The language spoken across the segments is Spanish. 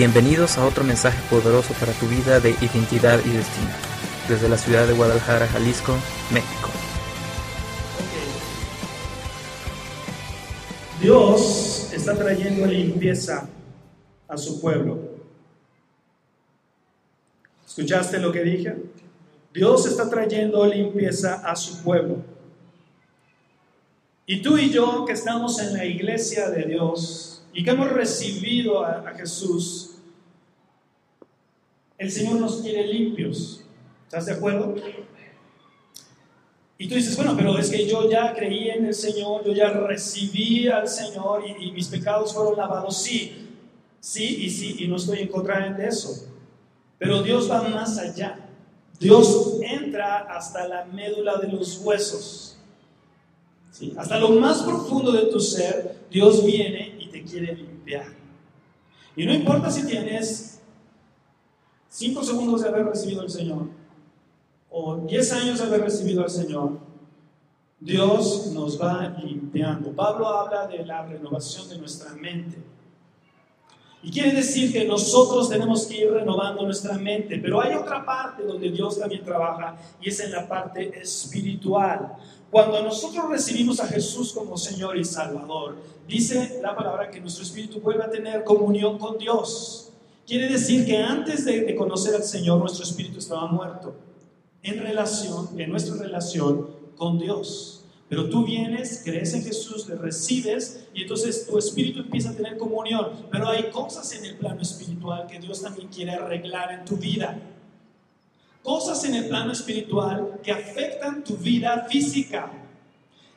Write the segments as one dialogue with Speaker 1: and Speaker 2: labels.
Speaker 1: Bienvenidos a otro mensaje poderoso para tu vida de identidad y destino, desde la ciudad de Guadalajara, Jalisco, México.
Speaker 2: Dios está trayendo limpieza a su pueblo. ¿Escuchaste lo que dije? Dios está trayendo limpieza a su pueblo. Y tú y yo que estamos en la iglesia de Dios y que hemos recibido a, Jesús, el Señor nos quiere limpios. ¿Estás de acuerdo? Y tú dices, bueno, pero es que yo ya creí en el Señor, yo ya recibí al Señor y, mis pecados fueron lavados. Sí, sí y sí, y no estoy en contra de eso. Pero Dios va más allá. Dios entra hasta la médula de los huesos. ¿sí? Hasta lo más profundo de tu ser, Dios viene y te quiere limpiar. Y no importa si tienes cinco segundos de haber recibido al Señor o diez años de haber recibido al Señor, Dios nos va limpiando. Pablo habla de la renovación de nuestra mente. Y quiere decir que nosotros tenemos que ir renovando nuestra mente, pero hay otra parte donde Dios también trabaja y es en la parte espiritual. Cuando nosotros recibimos a Jesús como Señor y Salvador, dice la palabra que nuestro espíritu vuelve a tener comunión con Dios. Quiere decir que antes de, de conocer al Señor, nuestro espíritu estaba muerto en relación, en nuestra relación con Dios. Pero tú vienes, crees en Jesús, le recibes y entonces tu espíritu empieza a tener comunión. Pero hay cosas en el plano espiritual que Dios también quiere arreglar en tu vida. Cosas en el plano espiritual que afectan tu vida física.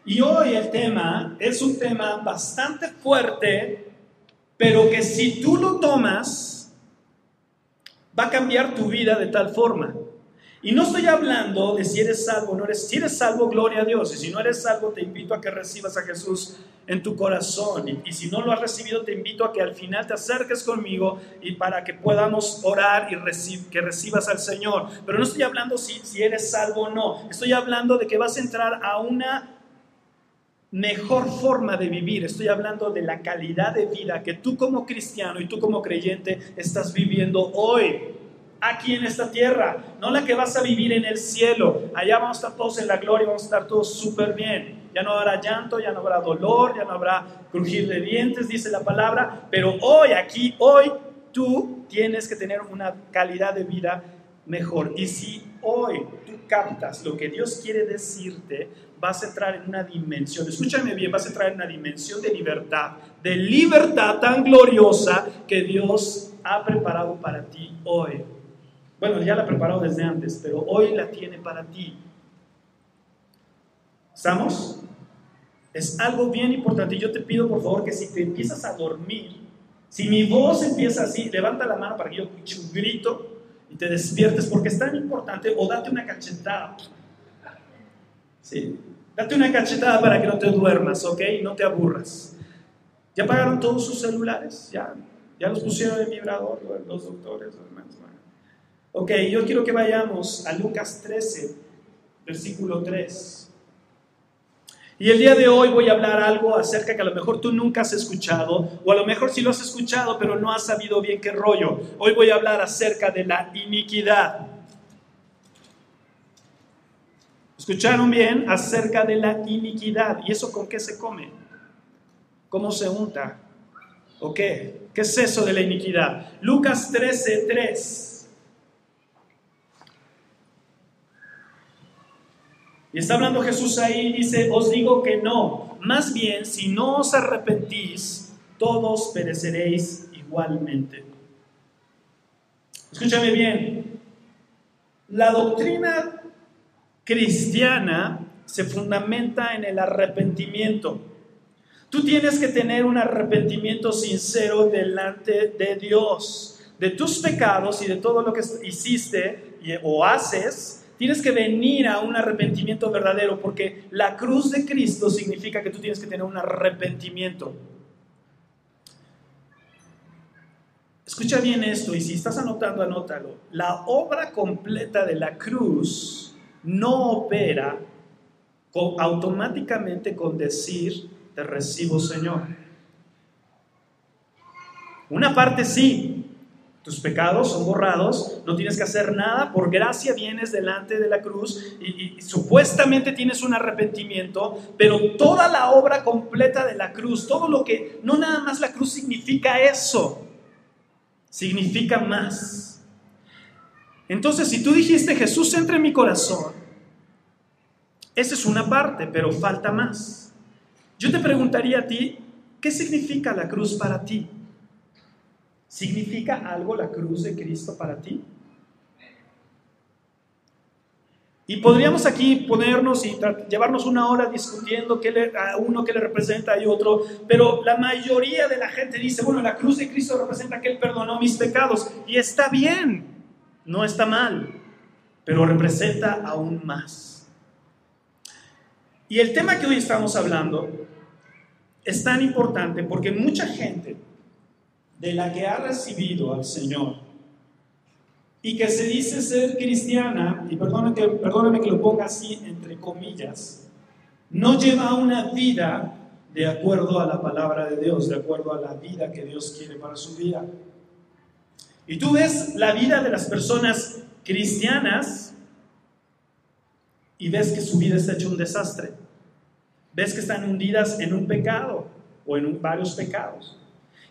Speaker 2: Y hoy el tema es un tema bastante fuerte, pero que si tú lo tomas, va a cambiar tu vida de tal forma. Y no estoy hablando de si eres salvo o no eres. Si eres salvo, gloria a Dios. Y si no eres salvo, te invito a que recibas a Jesús en tu corazón. Y, si no lo has recibido, te invito a que al final te acerques conmigo y para que podamos orar y que recibas al Señor. Pero no estoy hablando si, si eres salvo o no. Estoy hablando de que vas a entrar a una mejor forma de vivir. Estoy hablando de la calidad de vida que tú como cristiano y tú como creyente estás viviendo hoy aquí en esta tierra, no la que vas a vivir en el cielo. Allá vamos a estar todos en la gloria, vamos a estar todos súper bien. Ya no habrá llanto, ya no habrá dolor, ya no habrá crujir de dientes, dice la palabra. Pero hoy, aquí, hoy, tú tienes que tener una calidad de vida mejor. Y si hoy tú captas lo que Dios quiere decirte, vas a entrar en una dimensión, escúchame bien, vas a entrar en una dimensión de libertad, de libertad tan gloriosa que Dios ha preparado para ti hoy. Bueno, ya la preparó desde antes, pero hoy la tiene para ti. ¿Estamos? Es algo bien importante. Yo te pido, por favor, que si te empiezas a dormir, si mi voz empieza así, levanta la mano para que yo escuche un grito y te despiertes, porque es tan importante, o date una cachetada. Sí, date una cachetada para que no te duermas, ¿ok? No te aburras. ¿Ya pagaron todos sus celulares? ¿Ya, ya los pusieron en vibrador los doctores, hermanos? Ok, yo quiero que vayamos a Lucas 13, versículo 3. Y el día de hoy voy a hablar algo acerca que a lo mejor tú nunca has escuchado, o a lo mejor sí lo has escuchado, pero no has sabido bien qué rollo. Hoy voy a hablar acerca de la iniquidad. ¿Escucharon bien? Acerca de la iniquidad. ¿Y eso con qué se come? ¿Cómo se unta? ¿O qué? ¿Qué es eso de la iniquidad? Lucas 13, 3. Y está hablando Jesús ahí y dice, os digo que no, más bien si no os arrepentís, todos pereceréis igualmente. Escúchame bien, la doctrina cristiana se fundamenta en el arrepentimiento. Tú tienes que tener un arrepentimiento sincero delante de Dios, de tus pecados y de todo lo que hiciste o haces Tienes que venir a un arrepentimiento verdadero porque la cruz de Cristo significa que tú tienes que tener un arrepentimiento. Escucha bien esto y si estás anotando, anótalo. La obra completa de la cruz no opera automáticamente con decir, te recibo Señor. Una parte sí, Tus pecados son borrados, no tienes que hacer nada, por gracia vienes delante de la cruz y, supuestamente tienes un arrepentimiento, pero toda la obra completa de la cruz, todo lo que, no nada más la cruz significa eso, significa más. Entonces, si tú dijiste Jesús entra en mi corazón, esa es una parte, pero falta más. Yo te preguntaría a ti, ¿qué significa la cruz para ti? ¿Significa algo la cruz de Cristo para ti? Y podríamos aquí ponernos y llevarnos una hora discutiendo qué le, a uno que le representa y otro, pero la mayoría de la gente dice, bueno, la cruz de Cristo representa que Él perdonó mis pecados. Y está bien, no está mal, pero representa aún más. Y el tema que hoy estamos hablando es tan importante porque mucha gente de la que ha recibido al Señor y que se dice ser cristiana, y perdóname que, perdóname que lo ponga así entre comillas, no lleva una vida de acuerdo a la palabra de Dios, de acuerdo a la vida que Dios quiere para su vida. Y tú ves la vida de las personas cristianas y ves que su vida está hecho un desastre. Ves que están hundidas en un pecado o en varios pecados.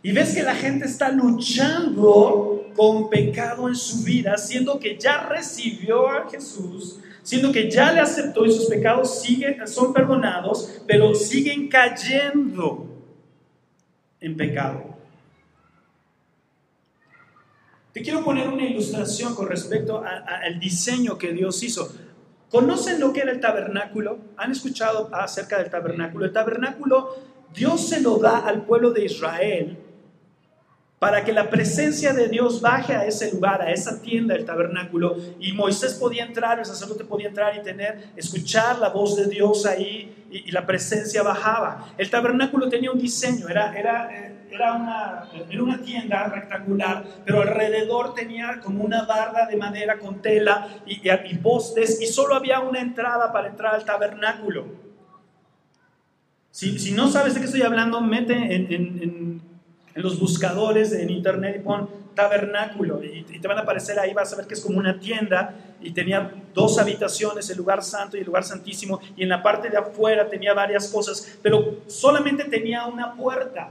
Speaker 2: Y ves que la gente está luchando con pecado en su vida, siendo que ya recibió a Jesús, siendo que ya le aceptó y sus pecados siguen, son perdonados, pero siguen cayendo en pecado. Te quiero poner una ilustración con respecto al diseño que Dios hizo. ¿Conocen lo que era el tabernáculo? ¿Han escuchado acerca del tabernáculo? El tabernáculo Dios se lo da al pueblo de Israel para que la presencia de Dios baje a ese lugar, a esa tienda del tabernáculo, y Moisés podía entrar, el sacerdote podía entrar y tener, escuchar la voz de Dios ahí, y, la presencia bajaba. El tabernáculo tenía un diseño, era, era, eh, era, una, era una tienda rectangular, pero alrededor tenía como una barda de madera con tela y, y, postes, y solo había una entrada para entrar al tabernáculo. Si, si no sabes de qué estoy hablando, mete en, en en los buscadores en internet y pon tabernáculo y, te van a aparecer ahí, vas a ver que es como una tienda y tenía dos habitaciones, el lugar santo y el lugar santísimo, y en la parte de afuera tenía varias cosas, pero solamente tenía una puerta.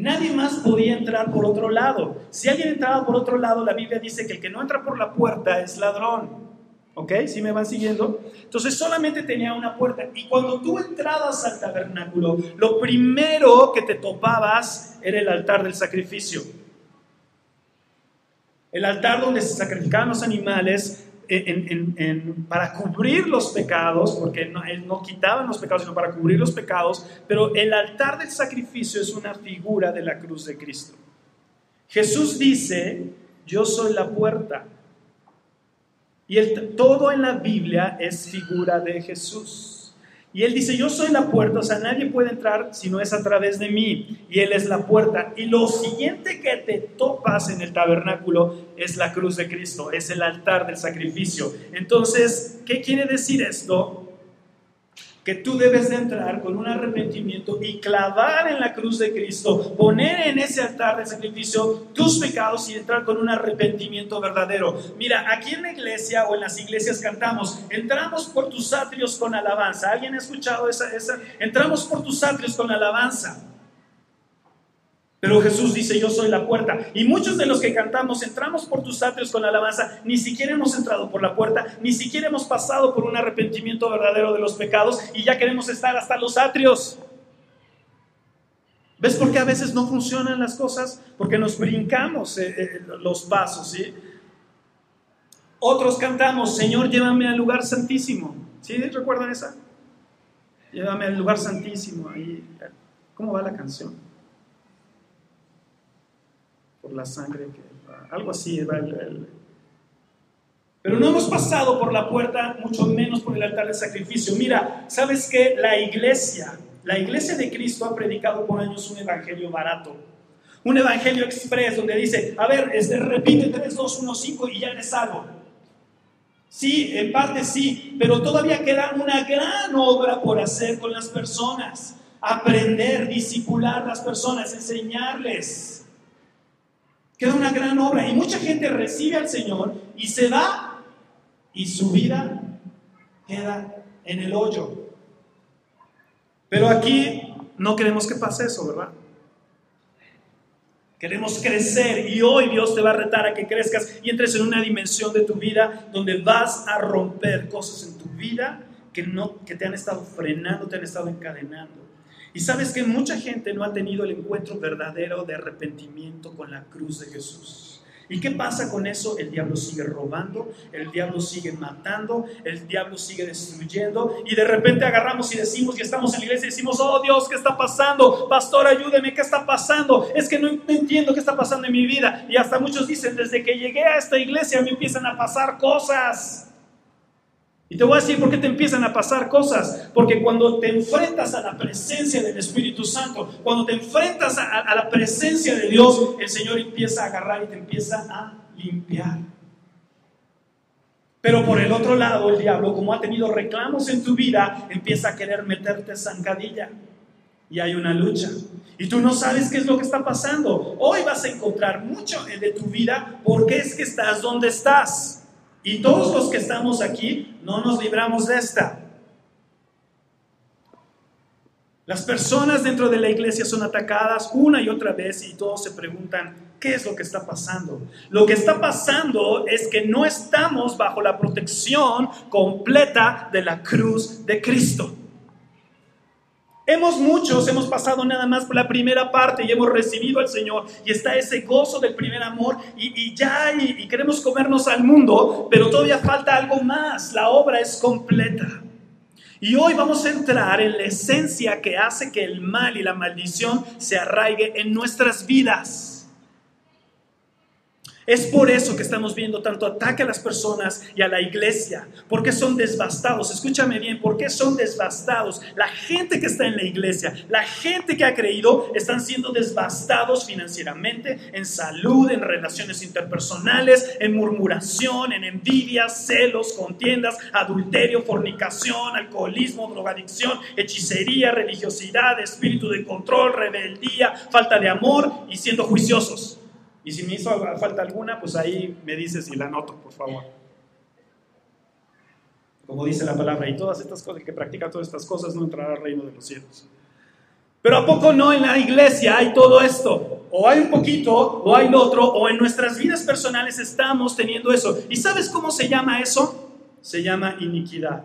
Speaker 2: Nadie más podía entrar por otro lado. Si alguien entraba por otro lado, la Biblia dice que el que no entra por la puerta es ladrón. ¿Ok? ¿Sí me van siguiendo? Entonces solamente tenía una puerta. Y cuando tú entrabas al tabernáculo, lo primero que te topabas era el altar del sacrificio. El altar donde se sacrificaban los animales para cubrir los pecados, porque no, no quitaban los pecados, sino para cubrir los pecados. Pero el altar del sacrificio es una figura de la cruz de Cristo. Jesús dice, yo soy la puerta. Y todo en la Biblia es figura de Jesús. Y él dice, yo soy la puerta, o sea, nadie puede entrar si no es a través de mí. Y él es la puerta. Y lo siguiente que te topas en el tabernáculo es la cruz de Cristo, es el altar del sacrificio. Entonces, ¿qué quiere decir esto? Tú debes de entrar con un arrepentimiento y clavar en la cruz de Cristo, poner en ese altar de sacrificio tus pecados y entrar con un arrepentimiento verdadero. Mira, aquí en la iglesia o en las iglesias cantamos, entramos por tus atrios con alabanza. ¿Alguien ha escuchado esa? esa? Entramos por tus atrios con alabanza. Pero Jesús dice, yo soy la puerta. Y muchos de los que cantamos, entramos por tus atrios con la alabanza, ni siquiera hemos entrado por la puerta, ni siquiera hemos pasado por un arrepentimiento verdadero de los pecados y ya queremos estar hasta los atrios. ¿Ves por qué a veces no funcionan las cosas? Porque nos brincamos eh, eh, los pasos, ¿sí? Otros cantamos, Señor, llévame al lugar santísimo. ¿Sí? ¿Recuerdan esa? Llévame al lugar santísimo. Ahí. ¿Cómo va la canción? Por la sangre, que, algo así Pero no hemos pasado por la puerta, mucho menos por el altar del sacrificio. Mira, ¿sabes qué? La iglesia, la iglesia de Cristo ha predicado por años un evangelio barato. Un evangelio express donde dice, a ver, este, repite 3, 2, 1, 5 y ya eres salvo. Sí, en parte sí, pero todavía queda una gran obra por hacer con las personas. Aprender, disipular las personas, enseñarles Queda una gran obra y mucha gente recibe al Señor y se va y su vida queda en el hoyo. Pero aquí no queremos que pase eso, ¿verdad? Queremos crecer y hoy Dios te va a retar a que crezcas y entres en una dimensión de tu vida donde vas a romper cosas en tu vida que, no, que te han estado frenando, te han estado encadenando. Y sabes que mucha gente no ha tenido el encuentro verdadero de arrepentimiento con la cruz de Jesús. ¿Y qué pasa con eso? El diablo sigue robando, el diablo sigue matando, el diablo sigue destruyendo y de repente agarramos y decimos y estamos en la iglesia y decimos, oh Dios, ¿qué está pasando? Pastor, ayúdeme, ¿qué está pasando? Es que no entiendo qué está pasando en mi vida. Y hasta muchos dicen, desde que llegué a esta iglesia me empiezan a pasar cosas. Y te voy a decir por qué te empiezan a pasar cosas. Porque cuando te enfrentas a la presencia del Espíritu Santo, cuando te enfrentas a, la presencia de Dios, el Señor empieza a agarrar y te empieza a limpiar. Pero por el otro lado, el diablo, como ha tenido reclamos en tu vida, empieza a querer meterte zancadilla. Y hay una lucha. Y tú no sabes qué es lo que está pasando. Hoy vas a encontrar mucho de tu vida porque es que estás donde estás. Y todos los que estamos aquí no nos libramos de esta. Las personas dentro de la iglesia son atacadas una y otra vez y todos se preguntan, ¿qué es lo que está pasando? Lo que está pasando es que no estamos bajo la protección completa de la cruz de Cristo. Hemos muchos, hemos pasado nada más por la primera parte y hemos recibido al Señor y está ese gozo del primer amor y, ya y, queremos comernos al mundo, pero todavía falta algo más, la obra es completa. Y hoy vamos a entrar en la esencia que hace que el mal y la maldición se arraigue en nuestras vidas. Es por eso que estamos viendo tanto ataque a las personas y a la iglesia, porque son devastados. Escúchame bien, ¿por qué son devastados? La gente que está en la iglesia, la gente que ha creído, están siendo devastados financieramente, en salud, en relaciones interpersonales, en murmuración, en envidia, celos, contiendas, adulterio, fornicación, alcoholismo, drogadicción, hechicería, religiosidad, espíritu de control, rebeldía, falta de amor y siendo juiciosos. Y si me hizo falta alguna, pues ahí me dices y la anoto, por favor. Como dice la palabra, y todas estas cosas, que practica todas estas cosas, no entrará al reino de los cielos. Pero ¿a poco no en la iglesia hay todo esto? O hay un poquito, o hay lo otro, o en nuestras vidas personales estamos teniendo eso. ¿Y sabes cómo se llama eso? Se llama iniquidad.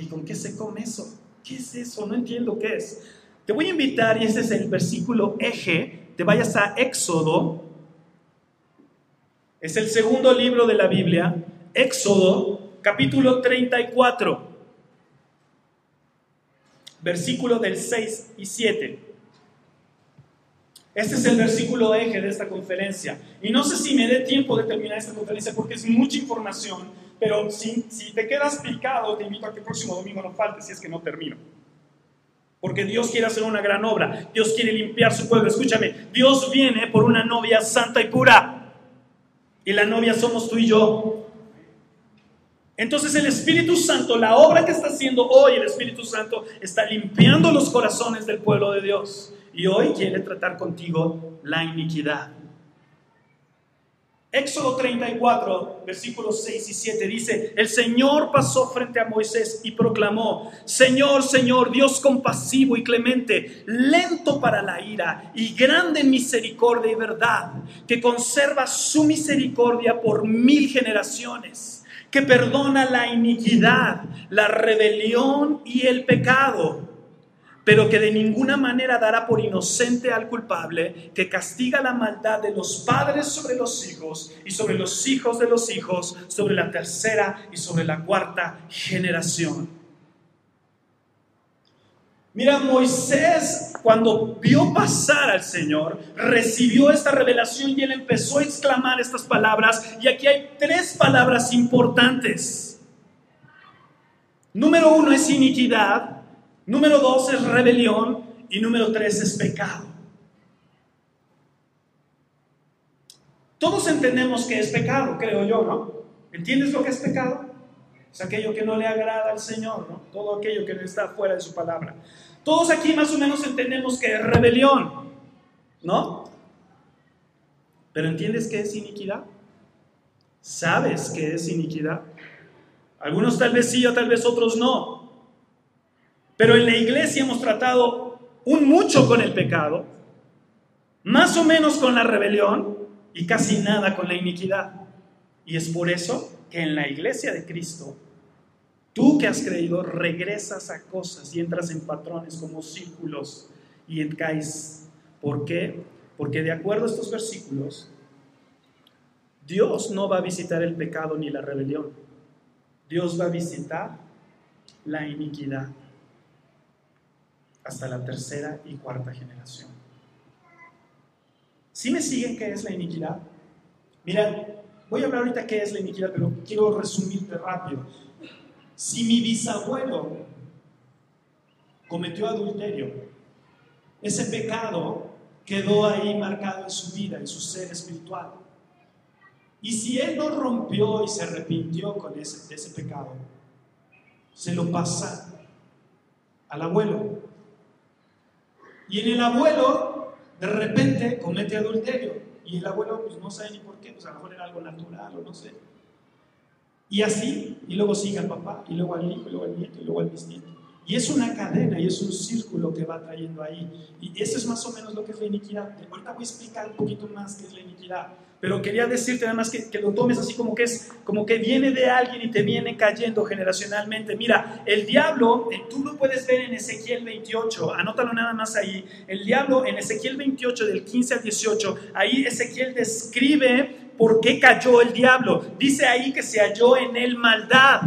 Speaker 2: ¿Y con qué se come eso? ¿Qué es eso? No entiendo qué es. Te voy a invitar, y ese es el versículo eje te vayas a Éxodo, es el segundo libro de la Biblia, Éxodo capítulo 34, versículo del 6 y 7. Este es el versículo eje de esta conferencia. Y no sé si me dé tiempo de terminar esta conferencia porque es mucha información, pero si, si te quedas picado, te invito a que el próximo domingo no falte si es que no termino. Porque Dios quiere hacer una gran obra. Dios quiere limpiar su pueblo. Escúchame, Dios viene por una novia santa y pura. Y la novia somos tú y yo. Entonces el Espíritu Santo, la obra que está haciendo hoy el Espíritu Santo, está limpiando los corazones del pueblo de Dios. Y hoy quiere tratar contigo la iniquidad. Éxodo 34, versículos 6 y 7 dice, el Señor pasó frente a Moisés y proclamó, Señor, Señor, Dios compasivo y clemente, lento para la ira y grande en misericordia y verdad, que conserva su misericordia por mil generaciones, que perdona la iniquidad, la rebelión y el pecado pero que de ninguna manera dará por inocente al culpable, que castiga la maldad de los padres sobre los hijos y sobre los hijos de los hijos, sobre la tercera y sobre la cuarta generación. Mira, Moisés cuando vio pasar al Señor, recibió esta revelación y él empezó a exclamar estas palabras. Y aquí hay tres palabras importantes. Número uno es iniquidad, Número dos es rebelión y número tres es pecado. Todos entendemos que es pecado, creo yo, ¿no? ¿Entiendes lo que es pecado? Es aquello que no le agrada al Señor, ¿no? Todo aquello que no está fuera de su palabra. Todos aquí más o menos entendemos que es rebelión, ¿no? Pero ¿entiendes qué es iniquidad? ¿Sabes qué es iniquidad? Algunos tal vez sí o tal vez otros no. Pero en la iglesia hemos tratado un mucho con el pecado, más o menos con la rebelión y casi nada con la iniquidad. Y es por eso que en la iglesia de Cristo, tú que has creído, regresas a cosas y entras en patrones como círculos y caes. ¿Por qué? Porque de acuerdo a estos versículos, Dios no va a visitar el pecado ni la rebelión. Dios va a visitar la iniquidad hasta la tercera y cuarta generación. ¿Sí me siguen qué es la iniquidad? Mira, voy a hablar ahorita qué es la iniquidad, pero quiero resumirte rápido. Si mi bisabuelo cometió adulterio, ese pecado quedó ahí marcado en su vida, en su ser espiritual. Y si él no rompió y se arrepintió con ese, ese pecado, se lo pasa al abuelo. Y en el abuelo, de repente, comete adulterio. Y el abuelo, pues no sabe ni por qué, pues a lo mejor era algo natural o no sé. Y así, y luego sigue al papá, y luego al hijo, y luego al nieto, y luego al bisnieto. Y es una cadena y es un círculo que va trayendo ahí. Y eso es más o menos lo que es la iniquidad. Ahorita voy a explicar un poquito más qué es la iniquidad. Pero quería decirte además que, que, lo tomes así como que es como que viene de alguien y te viene cayendo generacionalmente. Mira, el diablo, eh, tú lo puedes ver en Ezequiel 28, anótalo nada más ahí. El diablo en Ezequiel 28 del 15 al 18, ahí Ezequiel describe por qué cayó el diablo. Dice ahí que se halló en él maldad.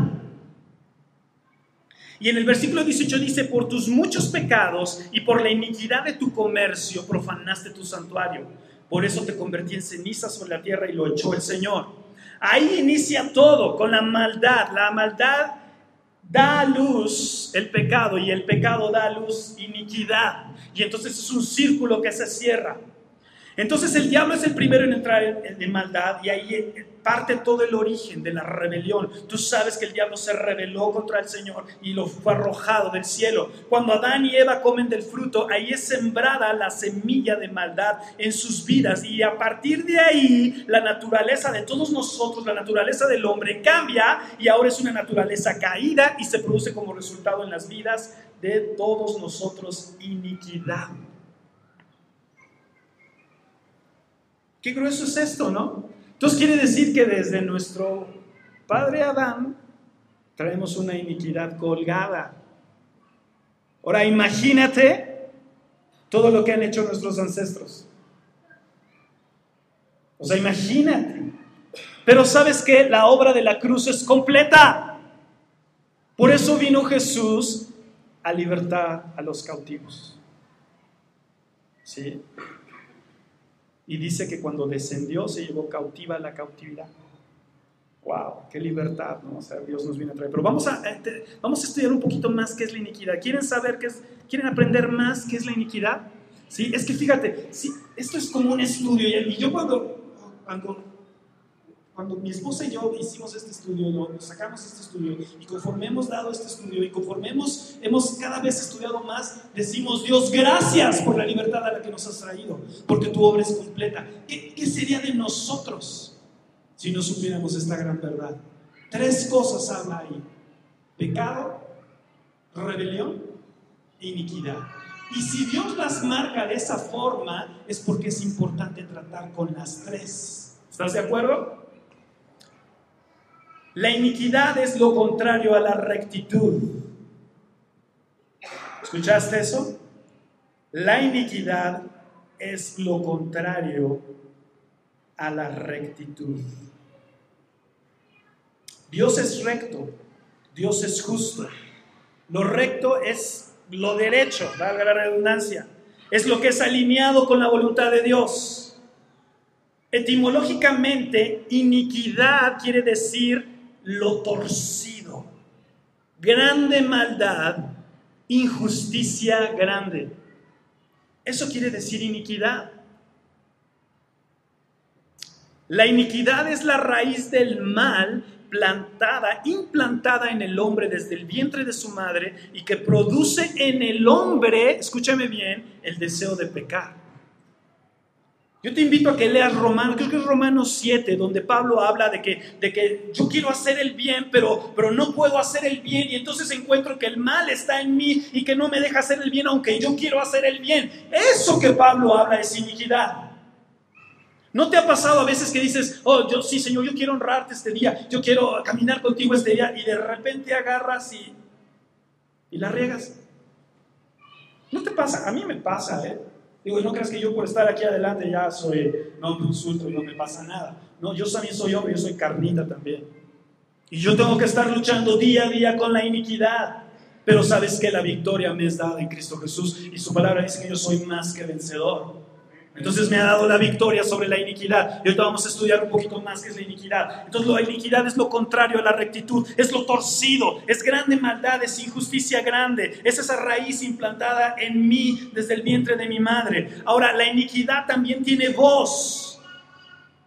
Speaker 2: Y en el versículo 18 dice, por tus muchos pecados y por la iniquidad de tu comercio profanaste tu santuario. Por eso te convertí en ceniza sobre la tierra y lo echó el Señor. Ahí inicia todo con la maldad. La maldad da a luz el pecado y el pecado da a luz iniquidad. Y entonces es un círculo que se cierra. Entonces el diablo es el primero en entrar en, maldad y ahí parte todo el origen de la rebelión. Tú sabes que el diablo se rebeló contra el Señor y lo fue arrojado del cielo. Cuando Adán y Eva comen del fruto, ahí es sembrada la semilla de maldad en sus vidas y a partir de ahí la naturaleza de todos nosotros, la naturaleza del hombre cambia y ahora es una naturaleza caída y se produce como resultado en las vidas de todos nosotros iniquidad. Qué grueso es esto, ¿no? Entonces quiere decir que desde nuestro padre Adán traemos una iniquidad colgada. Ahora imagínate todo lo que han hecho nuestros ancestros. O sea, imagínate. Pero sabes que la obra de la cruz es completa. Por eso vino Jesús a libertar a los cautivos. ¿Sí? Y dice que cuando descendió se llevó cautiva la cautividad. ¡Wow! ¡Qué libertad! ¿no? O sea, Dios nos viene a traer. Pero vamos a, este, vamos a estudiar un poquito más qué es la iniquidad. ¿Quieren saber qué es? ¿Quieren aprender más qué es la iniquidad? Sí, es que fíjate, sí, esto es como un estudio. Y yo cuando, cuando cuando mi esposa y yo hicimos este estudio, sacamos este estudio, y conforme hemos dado este estudio, y conforme hemos, hemos cada vez estudiado más, decimos, Dios, gracias por la libertad a la que nos has traído, porque tu obra es completa. ¿Qué, qué sería de nosotros si no supiéramos esta gran verdad? Tres cosas habla ahí. Pecado, rebelión e iniquidad. Y si Dios las marca de esa forma, es porque es importante tratar con las tres. ¿Estás de acuerdo? La iniquidad es lo contrario a la rectitud. ¿Escuchaste eso? La iniquidad es lo contrario a la rectitud. Dios es recto, Dios es justo. Lo recto es lo derecho, valga la redundancia. Es lo que es alineado con la voluntad de Dios. Etimológicamente, iniquidad quiere decir lo torcido. Grande maldad, injusticia grande. Eso quiere decir iniquidad. La iniquidad es la raíz del mal plantada, implantada en el hombre desde el vientre de su madre y que produce en el hombre, escúchame bien, el deseo de pecar. Yo te invito a que leas Romanos, creo que es Romanos 7, donde Pablo habla de que, de que yo quiero hacer el bien, pero, pero no puedo hacer el bien y entonces encuentro que el mal está en mí y que no me deja hacer el bien aunque yo quiero hacer el bien. Eso que Pablo habla es iniquidad. ¿No te ha pasado a veces que dices, oh, yo sí, Señor, yo quiero honrarte este día, yo quiero caminar contigo este día y de repente agarras y, y la riegas? ¿No te pasa? A mí me pasa, ¿eh? Digo, no creas que yo por estar aquí adelante ya soy, no me insulto y no me pasa nada. No, yo también soy hombre, yo soy carnita también. Y yo tengo que estar luchando día a día con la iniquidad. Pero sabes que la victoria me es dada en Cristo Jesús y su palabra dice que yo soy más que vencedor. Entonces me ha dado la victoria sobre la iniquidad. Y ahorita vamos a estudiar un poquito más qué es la iniquidad. Entonces la iniquidad es lo contrario a la rectitud, es lo torcido, es grande maldad, es injusticia grande, es esa raíz implantada en mí desde el vientre de mi madre. Ahora, la iniquidad también tiene voz.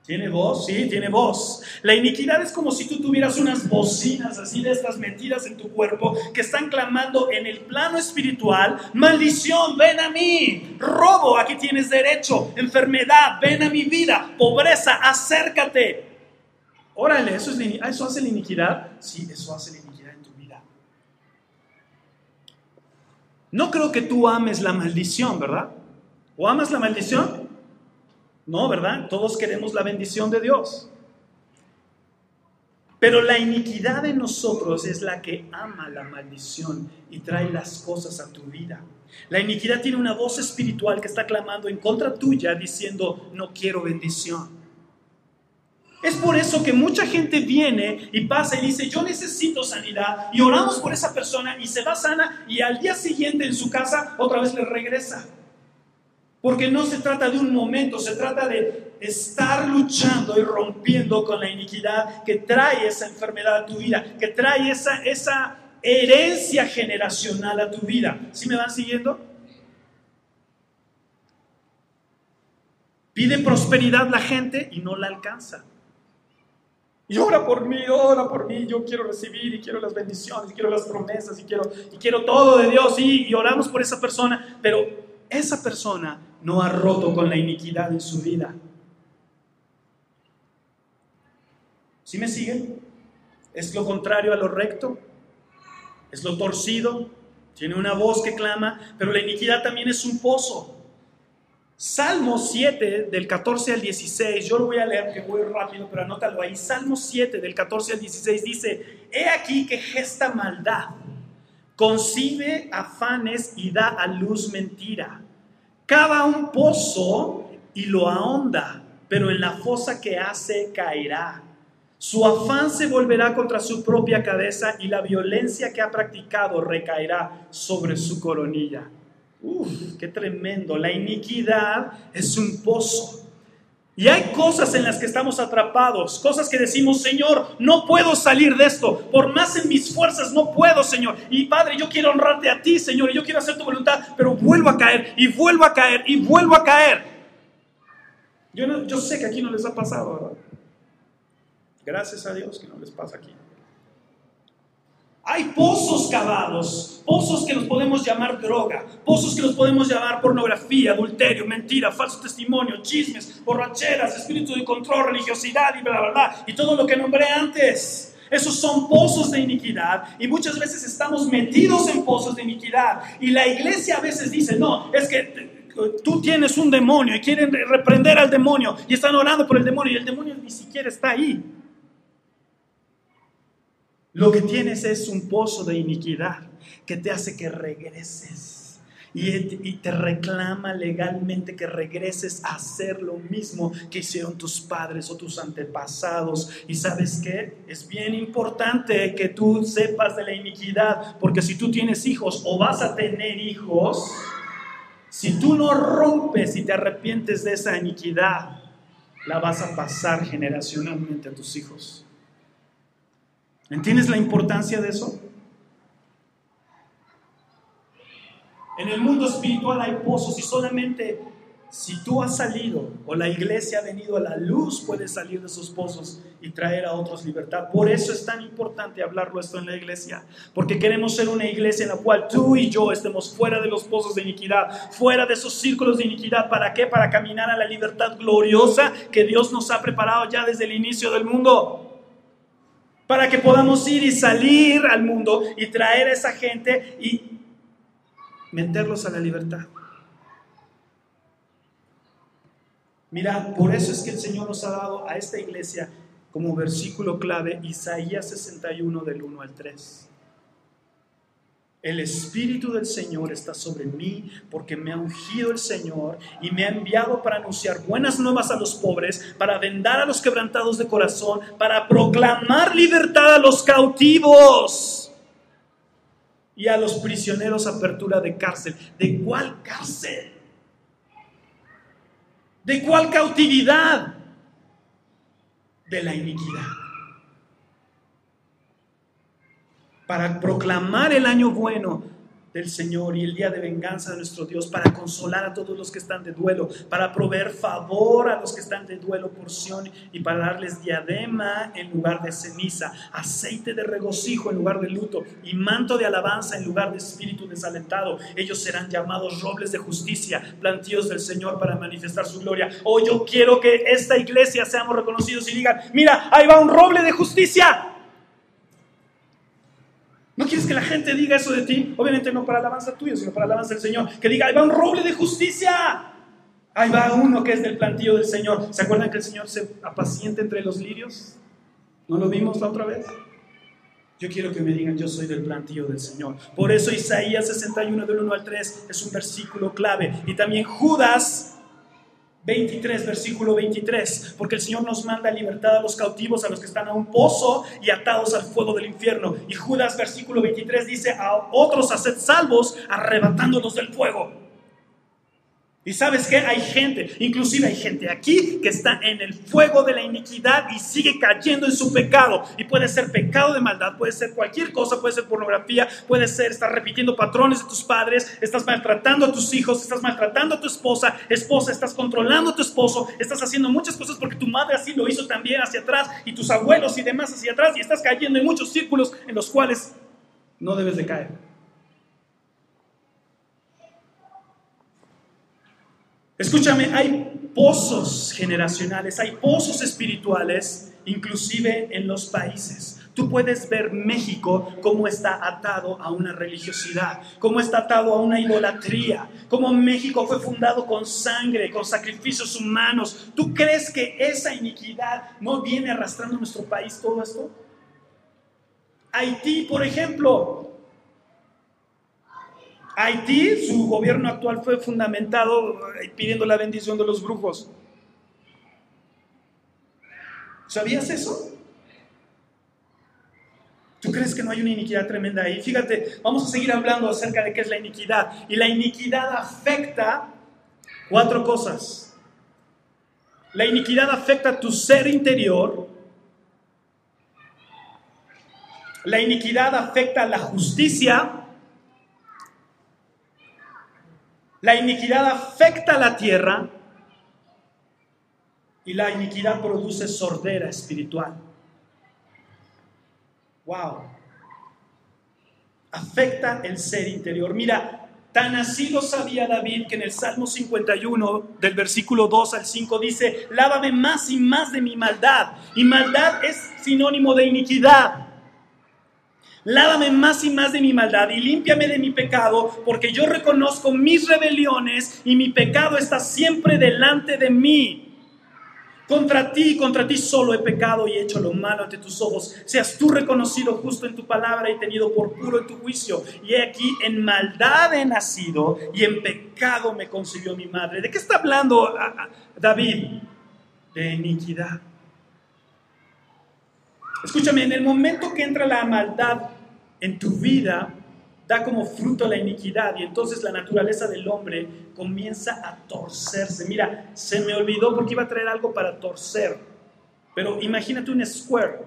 Speaker 2: ¿Tiene voz? Sí, tiene voz. La iniquidad es como si tú tuvieras unas bocinas así de estas metidas en tu cuerpo que están clamando en el plano espiritual, maldición, ven a mí, robo, aquí tienes derecho, enfermedad, ven a mi vida, pobreza, acércate. Órale, ¿eso, es, ¿eso hace la iniquidad? Sí, eso hace la iniquidad en tu vida. No creo que tú ames la maldición, ¿verdad? ¿O amas la maldición? No, ¿verdad? Todos queremos la bendición de Dios. Pero la iniquidad de nosotros es la que ama la maldición y trae las cosas a tu vida. La iniquidad tiene una voz espiritual que está clamando en contra tuya diciendo, no quiero bendición. Es por eso que mucha gente viene y pasa y dice, yo necesito sanidad y oramos por esa persona y se va sana y al día siguiente en su casa otra vez le regresa. Porque no se trata de un momento, se trata de estar luchando y rompiendo con la iniquidad que trae esa enfermedad a tu vida, que trae esa, esa herencia generacional a tu vida. ¿Sí me van siguiendo? Pide prosperidad la gente y no la alcanza. Y ora por mí, ora por mí, yo quiero recibir y quiero las bendiciones, y quiero las promesas y quiero, y quiero todo de Dios, y oramos por esa persona, pero esa persona no ha roto con la iniquidad en su vida. ¿Sí me siguen? Es lo contrario a lo recto, es lo torcido, tiene una voz que clama, pero la iniquidad también es un pozo. Salmo 7 del 14 al 16, yo lo voy a leer que voy rápido, pero anótalo ahí. Salmo 7 del 14 al 16 dice, he aquí que gesta maldad concibe afanes y da a luz mentira. Cava un pozo y lo ahonda, pero en la fosa que hace caerá. Su afán se volverá contra su propia cabeza y la violencia que ha practicado recaerá sobre su coronilla. Uf, qué tremendo. La iniquidad es un pozo y hay cosas en las que estamos atrapados, cosas que decimos, Señor, no puedo salir de esto, por más en mis fuerzas no puedo, Señor. Y Padre, yo quiero honrarte a ti, Señor, y yo quiero hacer tu voluntad, pero vuelvo a caer y vuelvo a caer y vuelvo a caer. Yo, yo sé que aquí no les ha pasado, ¿verdad? Gracias a Dios que no les pasa aquí. Hay pozos cavados, pozos que los podemos llamar droga, pozos que los podemos llamar pornografía, adulterio, mentira, falso testimonio, chismes, borracheras, espíritu de control, religiosidad y bla, bla, bla, y todo lo que nombré antes. Esos son pozos de iniquidad y muchas veces estamos metidos en pozos de iniquidad. Y la iglesia a veces dice, no, es que tú tienes un demonio y quieren reprender al demonio y están orando por el demonio y el demonio ni siquiera está ahí. Lo que tienes es un pozo de iniquidad que te hace que regreses y, te reclama legalmente que regreses a hacer lo mismo que hicieron tus padres o tus antepasados. Y sabes qué? Es bien importante que tú sepas de la iniquidad, porque si tú tienes hijos o vas a tener hijos, si tú no rompes y te arrepientes de esa iniquidad, la vas a pasar generacionalmente a tus hijos. ¿Entiendes la importancia de eso? En el mundo espiritual hay pozos y solamente Si tú has salido o la iglesia ha venido a la luz, puedes salir de sus pozos y traer a otros libertad. Por eso es tan importante hablarlo esto en la iglesia, porque queremos ser una iglesia en la cual tú y yo estemos fuera de los pozos de iniquidad, fuera de esos círculos de iniquidad. ¿Para qué? Para caminar a la libertad gloriosa que Dios nos ha preparado ya desde el inicio del mundo. Para que podamos ir y salir al mundo y traer a esa gente y meterlos a la libertad. Mira, por eso es que el Señor nos ha dado a esta iglesia como versículo clave Isaías 61 del 1 al 3. El Espíritu del Señor está sobre mí porque me ha ungido el Señor y me ha enviado para anunciar buenas nuevas a los pobres, para vendar a los quebrantados de corazón, para proclamar libertad a los cautivos y a los prisioneros apertura de cárcel. ¿De cuál cárcel? ¿De cuál cautividad? De la iniquidad. Para proclamar el año bueno del Señor y el día de venganza de nuestro Dios para consolar a todos los que están de duelo, para proveer favor a los que están de duelo, porción y para darles diadema en lugar de ceniza, aceite de regocijo en lugar de luto y manto de alabanza en lugar de espíritu desalentado. Ellos serán llamados robles de justicia, plantíos del Señor para manifestar su gloria. Oh, yo quiero que esta iglesia seamos reconocidos y digan, mira, ahí va un roble de justicia. ¿No quieres que la gente diga eso de ti? Obviamente no para alabanza tuya, sino para alabanza del Señor. Que diga, ahí va un roble de justicia. Ahí va uno que es del plantío del Señor. ¿Se acuerdan que el Señor se apacienta entre los lirios? ¿No lo vimos la otra vez? Yo quiero que me digan, yo soy del plantío del Señor. Por eso Isaías 61 del 1 al 3 es un versículo clave. Y también Judas 23, versículo 23, porque el Señor nos manda libertad a los cautivos, a los que están a un pozo y atados al fuego del infierno. Y Judas, versículo 23, dice, a otros haced salvos, arrebatándolos del fuego. Y sabes que hay gente, inclusive hay gente aquí que está en el fuego de la iniquidad y sigue cayendo en su pecado. Y puede ser pecado de maldad, puede ser cualquier cosa, puede ser pornografía, puede ser estar repitiendo patrones de tus padres, estás maltratando a tus hijos, estás maltratando a tu esposa, esposa, estás controlando a tu esposo, estás haciendo muchas cosas porque tu madre así lo hizo también hacia atrás y tus abuelos y demás hacia atrás y estás cayendo en muchos círculos en los cuales no debes de caer. Escúchame, hay pozos generacionales, hay pozos espirituales, inclusive en los países. Tú puedes ver México como está atado a una religiosidad, como está atado a una idolatría, como México fue fundado con sangre, con sacrificios humanos. ¿Tú crees que esa iniquidad no viene arrastrando a nuestro país todo esto? Haití, por ejemplo, Haití, su gobierno actual fue fundamentado eh, pidiendo la bendición de los brujos. ¿Sabías eso? ¿Tú crees que no hay una iniquidad tremenda ahí? Fíjate, vamos a seguir hablando acerca de qué es la iniquidad. Y la iniquidad afecta cuatro cosas. La iniquidad afecta tu ser interior. La iniquidad afecta la justicia. La iniquidad afecta a la tierra y la iniquidad produce sordera espiritual. Wow. Afecta el ser interior. Mira, tan así lo sabía David que en el Salmo 51 del versículo 2 al 5 dice, lávame más y más de mi maldad. Y maldad es sinónimo de iniquidad. Lávame más y más de mi maldad y límpiame de mi pecado, porque yo reconozco mis rebeliones y mi pecado está siempre delante de mí. Contra ti, contra ti solo he pecado y he hecho lo malo ante tus ojos. Seas tú reconocido justo en tu palabra y tenido por puro en tu juicio. Y he aquí, en maldad he nacido y en pecado me concibió mi madre. ¿De qué está hablando David? De iniquidad. Escúchame, en el momento que entra la maldad en tu vida, da como fruto la iniquidad y entonces la naturaleza del hombre comienza a torcerse. Mira, se me olvidó porque iba a traer algo para torcer, pero imagínate un square,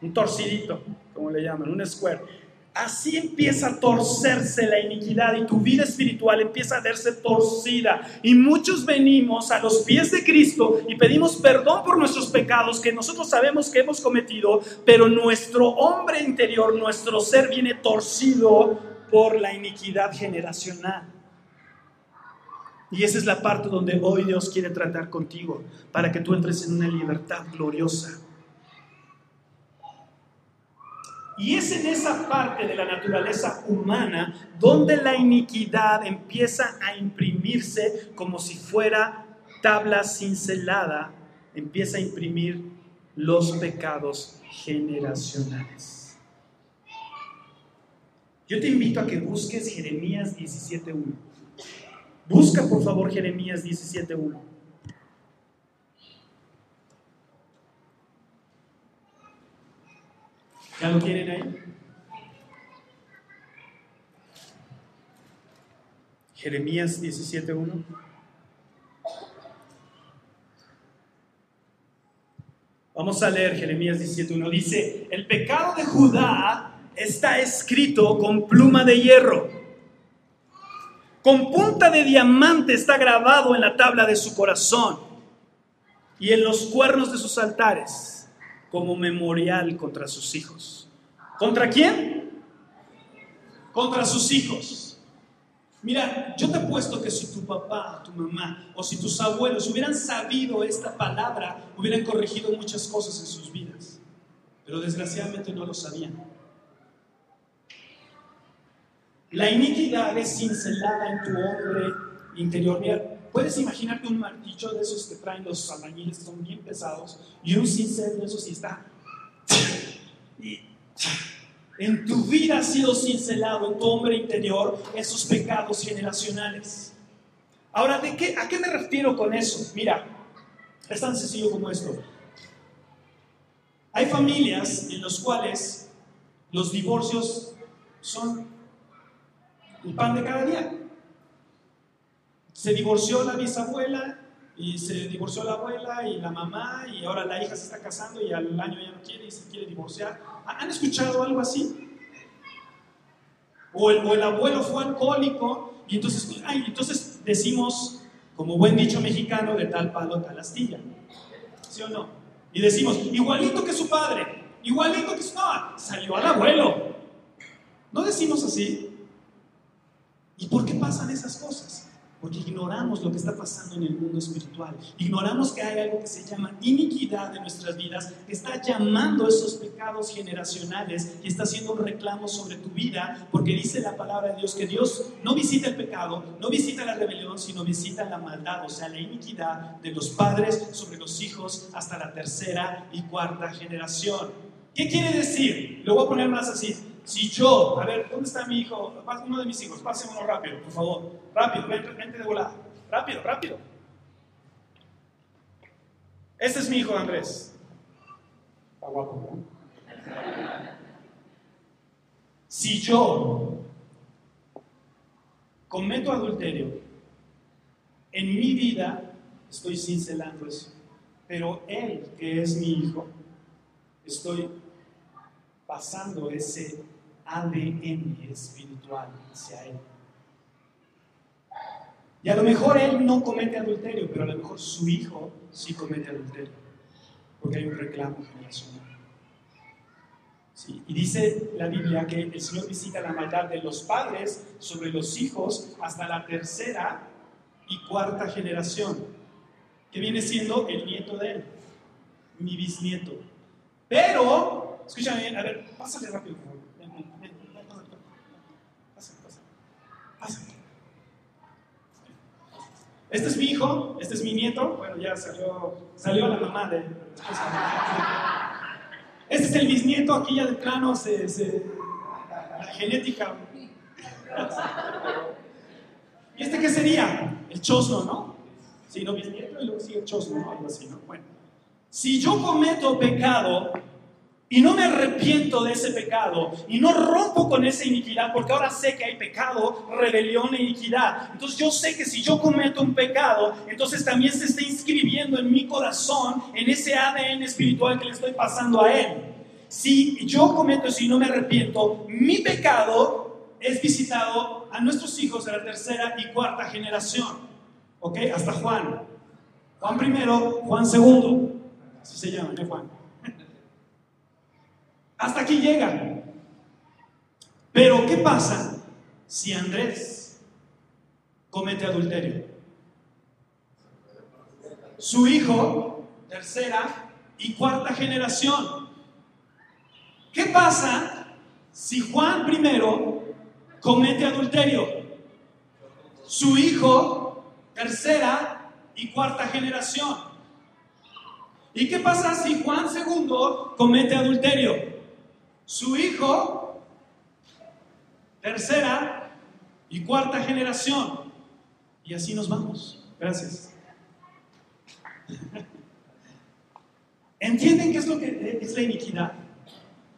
Speaker 2: un torcidito, como le llaman, un square. Así empieza a torcerse la iniquidad y tu vida espiritual empieza a verse torcida. Y muchos venimos a los pies de Cristo y pedimos perdón por nuestros pecados que nosotros sabemos que hemos cometido, pero nuestro hombre interior, nuestro ser viene torcido por la iniquidad generacional. Y esa es la parte donde hoy Dios quiere tratar contigo, para que tú entres en una libertad gloriosa. Y es en esa parte de la naturaleza humana donde la iniquidad empieza a imprimirse como si fuera tabla cincelada, empieza a imprimir los pecados generacionales. Yo te invito a que busques Jeremías 17.1. Busca por favor Jeremías 17.1. ¿Ya lo tienen ahí? Jeremías 17.1. Vamos a leer Jeremías 17.1. Dice, el pecado de Judá está escrito con pluma de hierro. Con punta de diamante está grabado en la tabla de su corazón y en los cuernos de sus altares como memorial contra sus hijos. ¿Contra quién? Contra sus hijos. Mira, yo te apuesto que si tu papá, tu mamá o si tus abuelos hubieran sabido esta palabra, hubieran corregido muchas cosas en sus vidas. Pero desgraciadamente no lo sabían. La iniquidad es cincelada en tu hombre interior. Puedes imaginarte un martillo de esos que traen los albañiles, que son bien pesados, y un cincel de esos y está. Y en tu vida ha sido cincelado, en tu hombre interior, esos pecados generacionales. Ahora, ¿de qué, ¿a qué me refiero con eso? Mira, es tan sencillo como esto. Hay familias en las cuales los divorcios son el pan de cada día. Se divorció la bisabuela y se divorció la abuela y la mamá y ahora la hija se está casando y al año ya no quiere y se quiere divorciar. ¿Han escuchado algo así? O el, abuelo fue alcohólico y entonces, entonces decimos, como buen dicho mexicano, de tal palo, tal astilla. ¿Sí o no? Y decimos, igualito que su padre, igualito que su... No, salió al abuelo. ¿No decimos así? ¿Y por qué pasan esas cosas? Porque ignoramos lo que está pasando en el mundo espiritual. Ignoramos que hay algo que se llama iniquidad en nuestras vidas, que está llamando esos pecados generacionales y está haciendo un reclamo sobre tu vida, porque dice la palabra de Dios que Dios no visita el pecado, no visita la rebelión, sino visita la maldad, o sea, la iniquidad de los padres sobre los hijos hasta la tercera y cuarta generación. ¿Qué quiere decir? Lo voy a poner más así. Si yo, a ver, ¿dónde está mi hijo? Uno de mis hijos, pásenlo rápido, por favor. Rápido, vente, de volada. Rápido, rápido. Este es mi hijo Andrés. Está guapo, ¿no? Si yo cometo adulterio, en mi vida estoy cincelando eso. Pero él, que es mi hijo, estoy pasando ese ADN espiritual hacia Él. Y a lo mejor Él no comete adulterio, pero a lo mejor su hijo sí comete adulterio, porque hay un reclamo generacional. Y dice la Biblia que el Señor visita la maldad de los padres sobre los hijos hasta la tercera y cuarta generación, que viene siendo el nieto de Él, mi bisnieto. Pero, escúchame, a ver, pásale rápido, por favor. Este es mi hijo, este es mi nieto. Bueno, ya salió, salió la mamá de. Este es el bisnieto, aquí ya de plano se, la genética. ¿Y este qué sería? El chosno, ¿no? Sí, no bisnieto y luego sigue el chosno, ¿no? Algo así, ¿no? Bueno. Si yo cometo pecado, y no me arrepiento de ese pecado y no rompo con esa iniquidad porque ahora sé que hay pecado, rebelión e iniquidad. Entonces yo sé que si yo cometo un pecado, entonces también se está inscribiendo en mi corazón, en ese ADN espiritual que le estoy pasando a Él. si yo cometo eso y no me arrepiento, mi pecado es visitado a nuestros hijos de la tercera y cuarta generación. ¿Ok? Hasta Juan. Juan primero, Juan segundo. Así se llama, ¿no, Juan? Hasta aquí llega. Pero, ¿qué pasa si Andrés comete adulterio? Su hijo, tercera y cuarta generación. ¿Qué pasa si Juan primero comete adulterio? Su hijo, tercera y cuarta generación. ¿Y qué pasa si Juan segundo comete adulterio? Su hijo, tercera y cuarta generación. Y así nos vamos. Gracias. ¿Entienden qué es lo que es la iniquidad?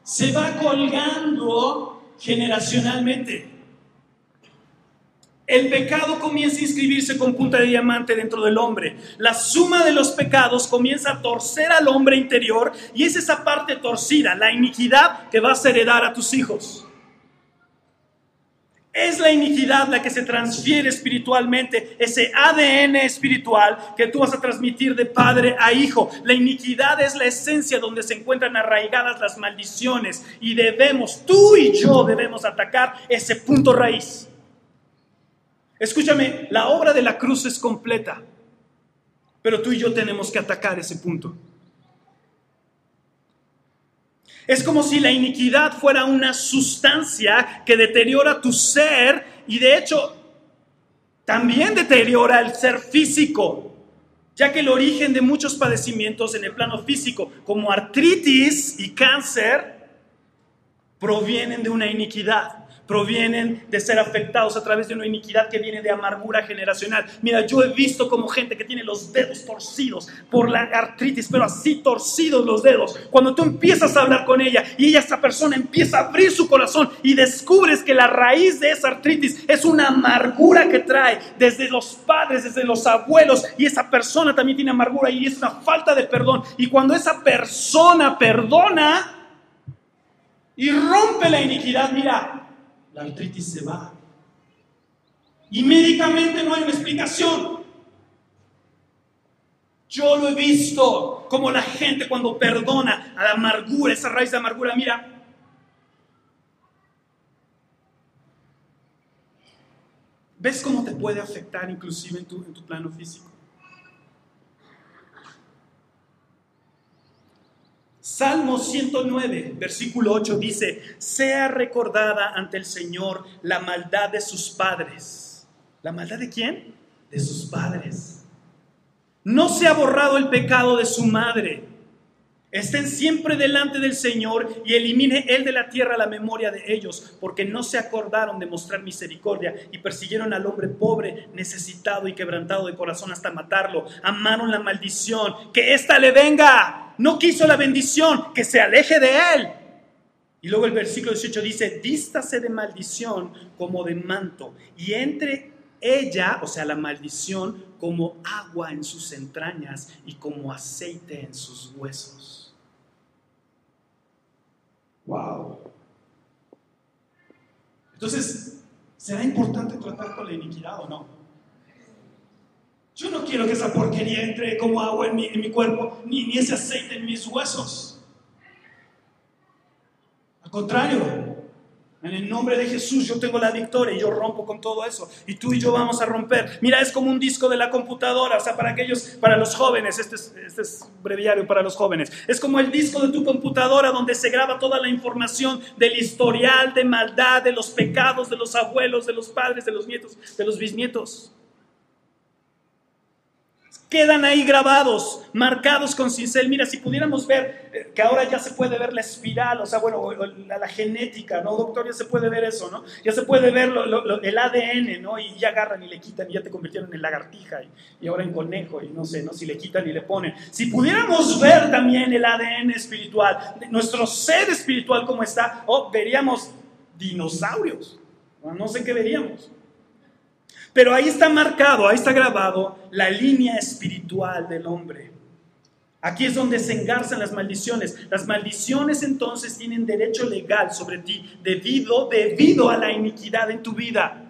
Speaker 2: Se va colgando generacionalmente. El pecado comienza a inscribirse con punta de diamante dentro del hombre. La suma de los pecados comienza a torcer al hombre interior y es esa parte torcida, la iniquidad que vas a heredar a tus hijos. Es la iniquidad la que se transfiere espiritualmente, ese ADN espiritual que tú vas a transmitir de padre a hijo. La iniquidad es la esencia donde se encuentran arraigadas las maldiciones y debemos, tú y yo debemos atacar ese punto raíz. Escúchame, la obra de la cruz es completa, pero tú y yo tenemos que atacar ese punto. Es como si la iniquidad fuera una sustancia que deteriora tu ser y de hecho también deteriora el ser físico, ya que el origen de muchos padecimientos en el plano físico, como artritis y cáncer, provienen de una iniquidad provienen de ser afectados a través de una iniquidad que viene de amargura generacional. Mira, yo he visto como gente que tiene los dedos torcidos por la artritis, pero así torcidos los dedos. Cuando tú empiezas a hablar con ella y ella, esa persona, empieza a abrir su corazón y descubres que la raíz de esa artritis es una amargura que trae desde los padres, desde los abuelos, y esa persona también tiene amargura y es una falta de perdón. Y cuando esa persona perdona, y rompe la iniquidad, mira, la artritis se va. Y médicamente no hay una explicación. Yo lo he visto como la gente cuando perdona a la amargura, esa raíz de amargura, mira. ¿Ves cómo te puede afectar inclusive en tu, en tu plano físico? Salmo 109, versículo 8 dice, sea recordada ante el Señor la maldad de sus padres. ¿La maldad de quién? De sus padres. No se ha borrado el pecado de su madre Estén siempre delante del Señor y elimine Él de la tierra la memoria de ellos, porque no se acordaron de mostrar misericordia y persiguieron al hombre pobre, necesitado y quebrantado de corazón hasta matarlo. Amaron la maldición, que ésta le venga. No quiso la bendición, que se aleje de Él. Y luego el versículo 18 dice, dístase de maldición como de manto, y entre ella, o sea, la maldición, como agua en sus entrañas y como aceite en sus huesos. Wow. Entonces, ¿será importante tratar con la iniquidad o no? Yo no quiero que esa porquería entre como agua en mi, cuerpo, ni, ni ese aceite en mis huesos. Al contrario, en el nombre de Jesús yo tengo la victoria y yo rompo con todo eso. Y tú y yo vamos a romper. Mira, es como un disco de la computadora. O sea, para aquellos, para los jóvenes, este es, este es breviario para los jóvenes. Es como el disco de tu computadora donde se graba toda la información del historial de maldad, de los pecados de los abuelos, de los padres, de los nietos, de los bisnietos quedan ahí grabados, marcados con cincel. Mira, si pudiéramos ver, eh, que ahora ya se puede ver la espiral, o sea, bueno, la, genética, ¿no, doctor? Ya se puede ver eso, ¿no? Ya se puede ver el ADN, ¿no? Y ya agarran y le quitan y ya te convirtieron en lagartija y, ahora en conejo y no sé, ¿no? Si le quitan y le ponen. Si pudiéramos ver también el ADN espiritual, nuestro ser espiritual como está, oh, veríamos dinosaurios. No sé qué veríamos. Pero ahí está marcado, ahí está grabado la línea espiritual del hombre. Aquí es donde se engarzan las maldiciones. Las maldiciones entonces tienen derecho legal sobre ti debido, debido a la iniquidad en tu vida.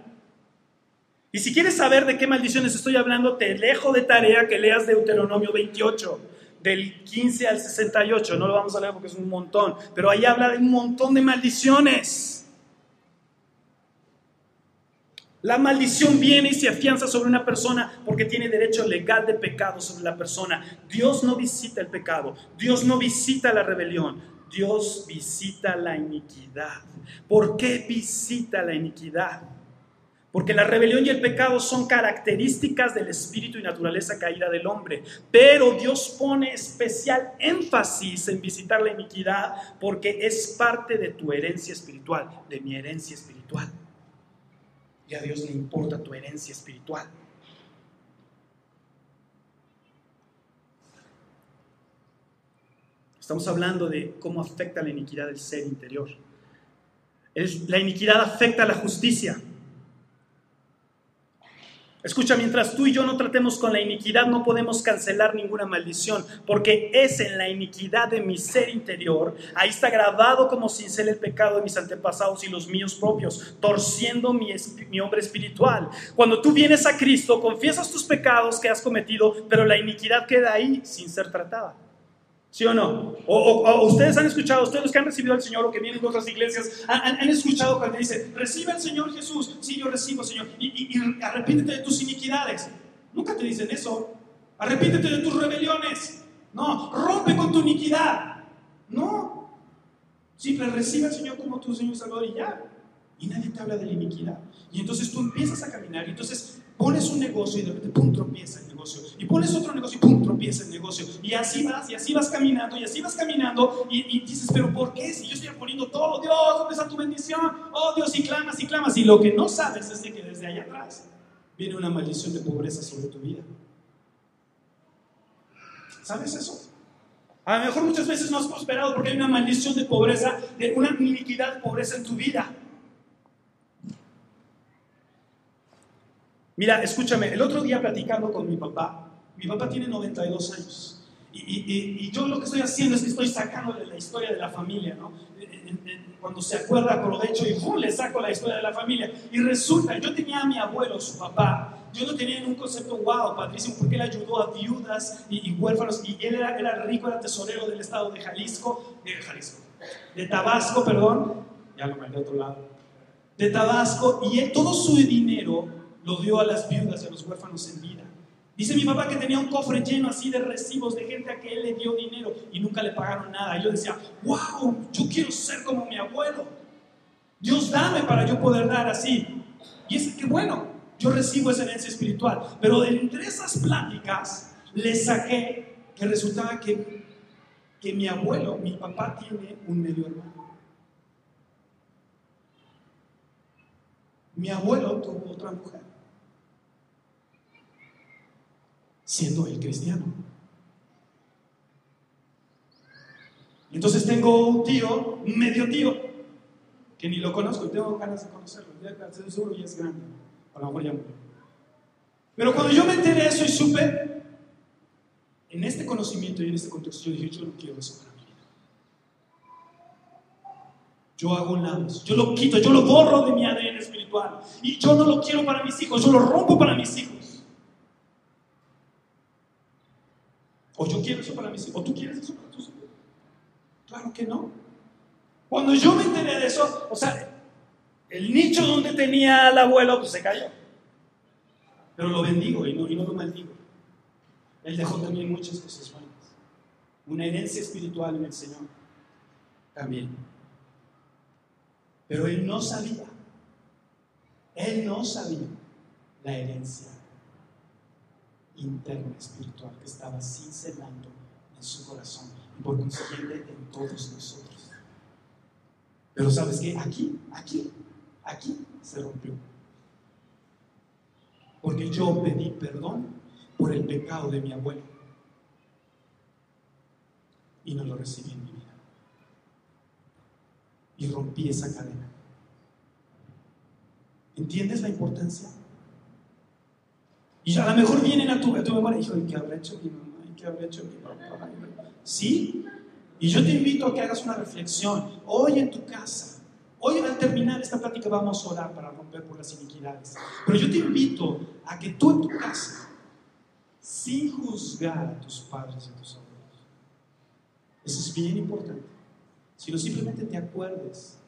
Speaker 2: Y si quieres saber de qué maldiciones estoy hablando, te dejo de tarea que leas Deuteronomio 28, del 15 al 68. No lo vamos a leer porque es un montón, pero ahí habla de un montón de maldiciones. La maldición viene y se afianza sobre una persona porque tiene derecho legal de pecado sobre la persona. Dios no visita el pecado, Dios no visita la rebelión, Dios visita la iniquidad. ¿Por qué visita la iniquidad? Porque la rebelión y el pecado son características del espíritu y naturaleza caída del hombre. Pero Dios pone especial énfasis en visitar la iniquidad porque es parte de tu herencia espiritual, de mi herencia espiritual y a Dios le importa tu herencia espiritual. Estamos hablando de cómo afecta la iniquidad del ser interior. la iniquidad afecta a la justicia. Escucha, mientras tú y yo no tratemos con la iniquidad, no podemos cancelar ninguna maldición, porque es en la iniquidad de mi ser interior, ahí está grabado como cincel el pecado de mis antepasados y los míos propios, torciendo mi, mi hombre espiritual. Cuando tú vienes a Cristo, confiesas tus pecados que has cometido, pero la iniquidad queda ahí sin ser tratada. ¿Sí o no? O, ustedes han escuchado, ustedes que han recibido al Señor o que vienen de otras iglesias, han, escuchado cuando dice, recibe al Señor Jesús. Sí, yo recibo, Señor. Y, y, arrepíntete de tus iniquidades. Nunca te dicen eso. Arrepíntete de tus rebeliones. No, rompe con tu iniquidad. No. Simple, recibe al Señor como tu Señor Salvador y ya. Y nadie te habla de la iniquidad. Y entonces tú empiezas a caminar y entonces pones un negocio y de repente, pum, tropieza el negocio. Y pones otro negocio y pum, tropieza el negocio. Y así vas, y así vas caminando, y así vas caminando. Y, dices, pero ¿por qué? Si yo estoy poniendo todo, Dios, ¿dónde está tu bendición? Oh Dios, y clamas y clamas. Y lo que no sabes es de que desde allá atrás viene una maldición de pobreza sobre tu vida. ¿Sabes eso? A lo mejor muchas veces no has prosperado porque hay una maldición de pobreza, de una iniquidad de pobreza en tu vida. Mira, escúchame, el otro día platicando con mi papá, mi papá tiene 92 años. Y, yo lo que estoy haciendo es que estoy sacándole la historia de la familia, ¿no? Cuando se acuerda, aprovecho y ¡pum! le saco la historia de la familia. Y resulta, yo tenía a mi abuelo, su papá, yo no tenía en un concepto wow, padrísimo, porque él ayudó a viudas y, huérfanos, y él era, era, rico, era tesorero del estado de Jalisco, de Jalisco, de Tabasco, perdón, ya lo mandé a otro lado, de Tabasco, y él, todo su dinero lo dio a las viudas y a los huérfanos en vida. Dice mi papá que tenía un cofre lleno así de recibos de gente a que él le dio dinero y nunca le pagaron nada. Y yo decía, wow, yo quiero ser como mi abuelo. Dios dame para yo poder dar así. Y es que bueno, yo recibo esa herencia espiritual. Pero de entre esas pláticas le saqué que resultaba que, que mi abuelo, mi papá tiene un medio hermano. Mi abuelo tuvo otra mujer. Siendo el cristiano. Entonces tengo un tío, medio tío, que ni lo conozco y tengo ganas de conocerlo. Seguro ya es grande. A lo mejor ya Pero cuando yo me enteré de eso y supe, en este conocimiento y en este contexto, yo dije, yo no quiero eso para mi vida. Yo hago lados, yo lo quito, yo lo borro de mi ADN espiritual. Y yo no lo quiero para mis hijos, yo lo rompo para mis hijos. O yo quiero eso para mis hijos. O tú quieres eso para tus hijos. Claro que no. Cuando yo me enteré de eso, o sea, el nicho donde tenía al abuelo, pues se cayó. Pero lo bendigo y no, y no lo maldigo. Él dejó también muchas cosas buenas. Una herencia espiritual en el Señor. También. Pero él no sabía. Él no sabía la herencia interna espiritual que estaba cincelando en su corazón y por consiguiente en todos nosotros. Pero sabes que aquí, aquí, aquí se rompió. Porque yo pedí perdón por el pecado de mi abuelo y no lo recibí en mi vida. Y rompí esa cadena. ¿Entiendes la importancia? Y a lo mejor vienen a tu, a tu memoria, ¿y qué habrá hecho mi mamá? ¿qué habré hecho mi papá? ¿Sí? Y yo te invito a que hagas una reflexión hoy en tu casa. Hoy al terminar esta plática vamos a orar para romper por las iniquidades. Pero yo te invito a que tú en tu casa, sin juzgar a tus padres y a tus abuelos, eso es bien importante, sino simplemente te acuerdes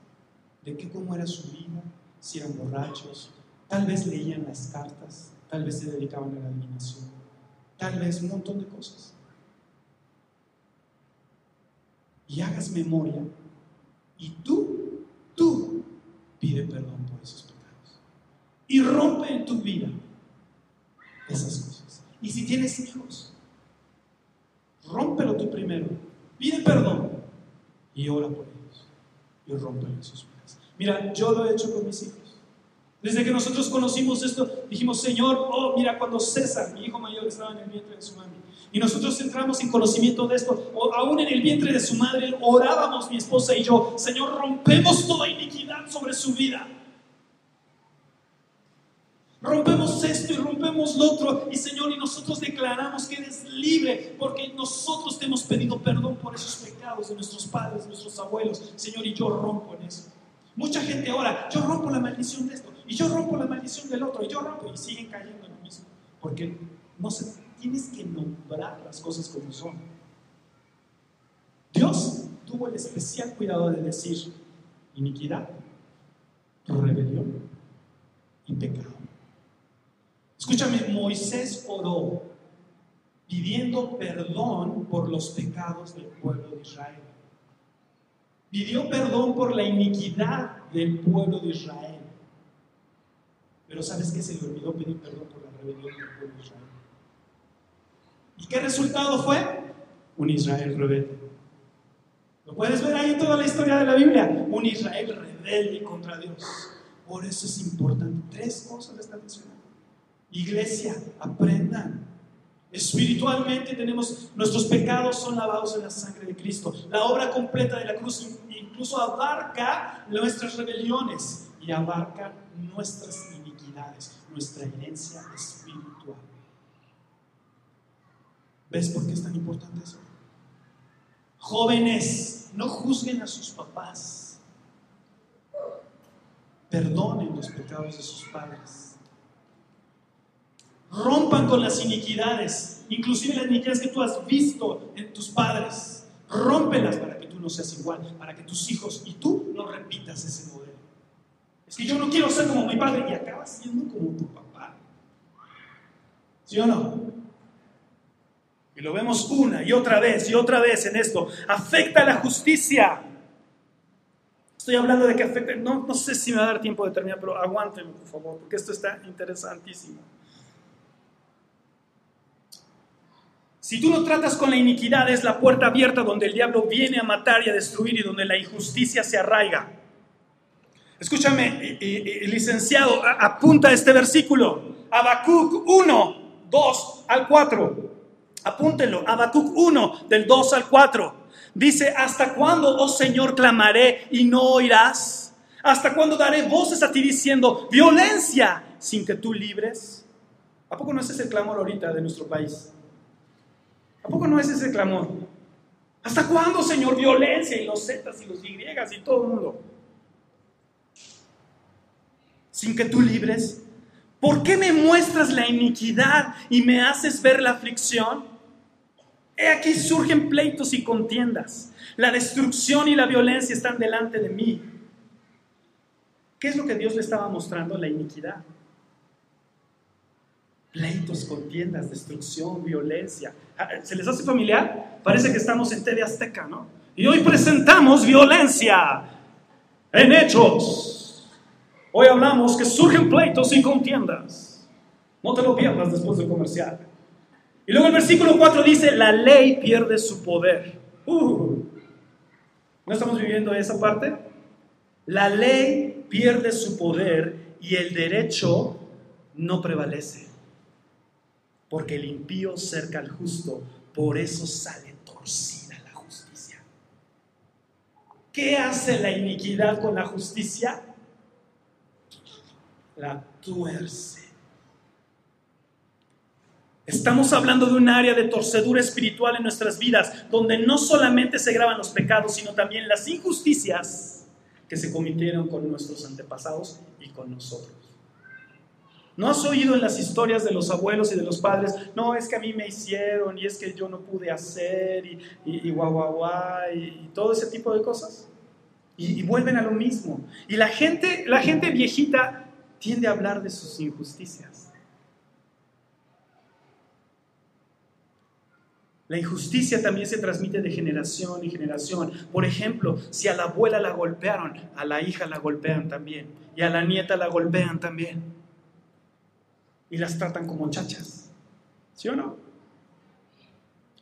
Speaker 2: de que cómo era su vida, si eran borrachos, tal vez leían las cartas, tal vez se dedicaban a la adivinación, tal vez un montón de cosas. Y hagas memoria y tú, tú, pide perdón por esos pecados. Y rompe en tu vida esas cosas. Y si tienes hijos, rómpelo tú primero. Pide perdón y ora por ellos. Y rompe esos pecados. Mira, yo lo he hecho con mis hijos. Desde que nosotros conocimos esto, dijimos, Señor, oh, mira, cuando César, mi hijo mayor, estaba en el vientre de su mami, y nosotros entramos en conocimiento de esto, o aún en el vientre de su madre, orábamos mi esposa y yo, Señor, rompemos toda iniquidad sobre su vida. Rompemos esto y rompemos lo otro. Y Señor, y nosotros declaramos que eres libre porque nosotros te hemos pedido perdón por esos pecados de nuestros padres, de nuestros abuelos. Señor, y yo rompo en eso. Mucha gente ahora, yo rompo la maldición de esto, y yo rompo la maldición del otro, y yo rompo, y siguen cayendo en lo mismo. Porque no se, tienes que nombrar las cosas como son. Dios tuvo el especial cuidado de decir iniquidad, rebelión y pecado. Escúchame, Moisés oró pidiendo perdón por los pecados del pueblo de Israel. Pidió perdón por la iniquidad del pueblo de Israel. Pero ¿sabes qué? Se le olvidó pedir perdón por la rebelión del pueblo de Israel. ¿Y qué resultado fue? Un Israel rebelde. Lo puedes ver ahí toda la historia de la Biblia. Un Israel rebelde contra Dios. Por eso es importante. Tres cosas le está mencionando. Iglesia, aprendan. Espiritualmente tenemos, nuestros pecados son lavados en la sangre de Cristo. La obra completa de la cruz incluso abarca nuestras rebeliones y abarca nuestras iniquidades, nuestra herencia espiritual. ¿Ves por qué es tan importante eso? Jóvenes, no juzguen a sus papás. Perdonen los pecados de sus padres. Rompan con las iniquidades, inclusive las iniquidades que tú has visto en tus padres. Rómpelas para no seas igual, para que tus hijos y tú no repitas ese modelo. Es que yo no quiero ser como mi padre y acabas siendo como tu papá. ¿Sí o no? Y lo vemos una y otra vez y otra vez en esto. Afecta la justicia. Estoy hablando de que afecta, no, no sé si me va a dar tiempo de terminar, pero aguántenme por favor, porque esto está interesantísimo. Si tú no tratas con la iniquidad, es la puerta abierta donde el diablo viene a matar y a destruir y donde la injusticia se arraiga. Escúchame, licenciado, apunta este versículo. Habacuc 1, 2 al 4. Apúntenlo, Habacuc 1, del 2 al 4. Dice, ¿hasta cuándo, oh Señor, clamaré y no oirás? ¿Hasta cuándo daré voces a ti diciendo violencia sin que tú libres? ¿A poco no es ese el clamor ahorita de nuestro país? ¿A poco no es ese clamor? ¿Hasta cuándo, Señor, violencia y los zetas y los y y todo el mundo? Sin que tú libres. ¿Por qué me muestras la iniquidad y me haces ver la aflicción? He aquí surgen pleitos y contiendas. La destrucción y la violencia están delante de mí. ¿Qué es lo que Dios le estaba mostrando? La iniquidad. Pleitos, contiendas, destrucción, violencia. ¿Se les hace familiar? Parece que estamos en TV Azteca, ¿no? Y hoy presentamos violencia en hechos. Hoy hablamos que surgen pleitos y contiendas. No te lo pierdas después del comercial. Y luego el versículo 4 dice, la ley pierde su poder. Uh, ¿No estamos viviendo esa parte? La ley pierde su poder y el derecho no prevalece. Porque el impío cerca al justo, por eso sale torcida la justicia. ¿Qué hace la iniquidad con la justicia? La tuerce. Estamos hablando de un área de torcedura espiritual en nuestras vidas, donde no solamente se graban los pecados, sino también las injusticias que se cometieron con nuestros antepasados y con nosotros. ¿No has oído en las historias de los abuelos y de los padres? No, es que a mí me hicieron y es que yo no pude hacer y, y, guau, guau, guau, y, todo ese tipo de cosas. Y, y, vuelven a lo mismo. Y la gente, la gente viejita tiende a hablar de sus injusticias. La injusticia también se transmite de generación en generación. Por ejemplo, si a la abuela la golpearon, a la hija la golpean también. Y a la nieta la golpean también. Y las tratan como chachas. ¿Sí o no?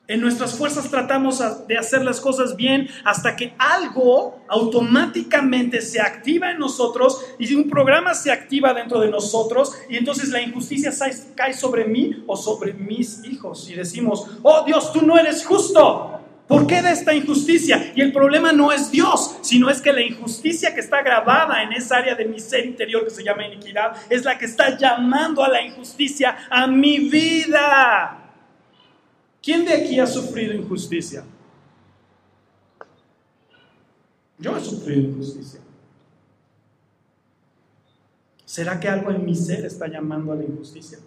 Speaker 2: En nuestras fuerzas tratamos de hacer las cosas bien hasta que algo automáticamente se activa en nosotros y un programa se activa dentro de nosotros y entonces la injusticia cae sobre mí o sobre mis hijos y decimos, oh Dios, tú no eres justo. ¿Por qué de esta injusticia? Y el problema no es Dios, sino es que la injusticia que está grabada en esa área de mi ser interior que se llama iniquidad es la que está llamando a la injusticia a mi vida. ¿Quién de aquí ha sufrido injusticia? Yo he sufrido injusticia. ¿Será que algo en mi ser está llamando a la injusticia?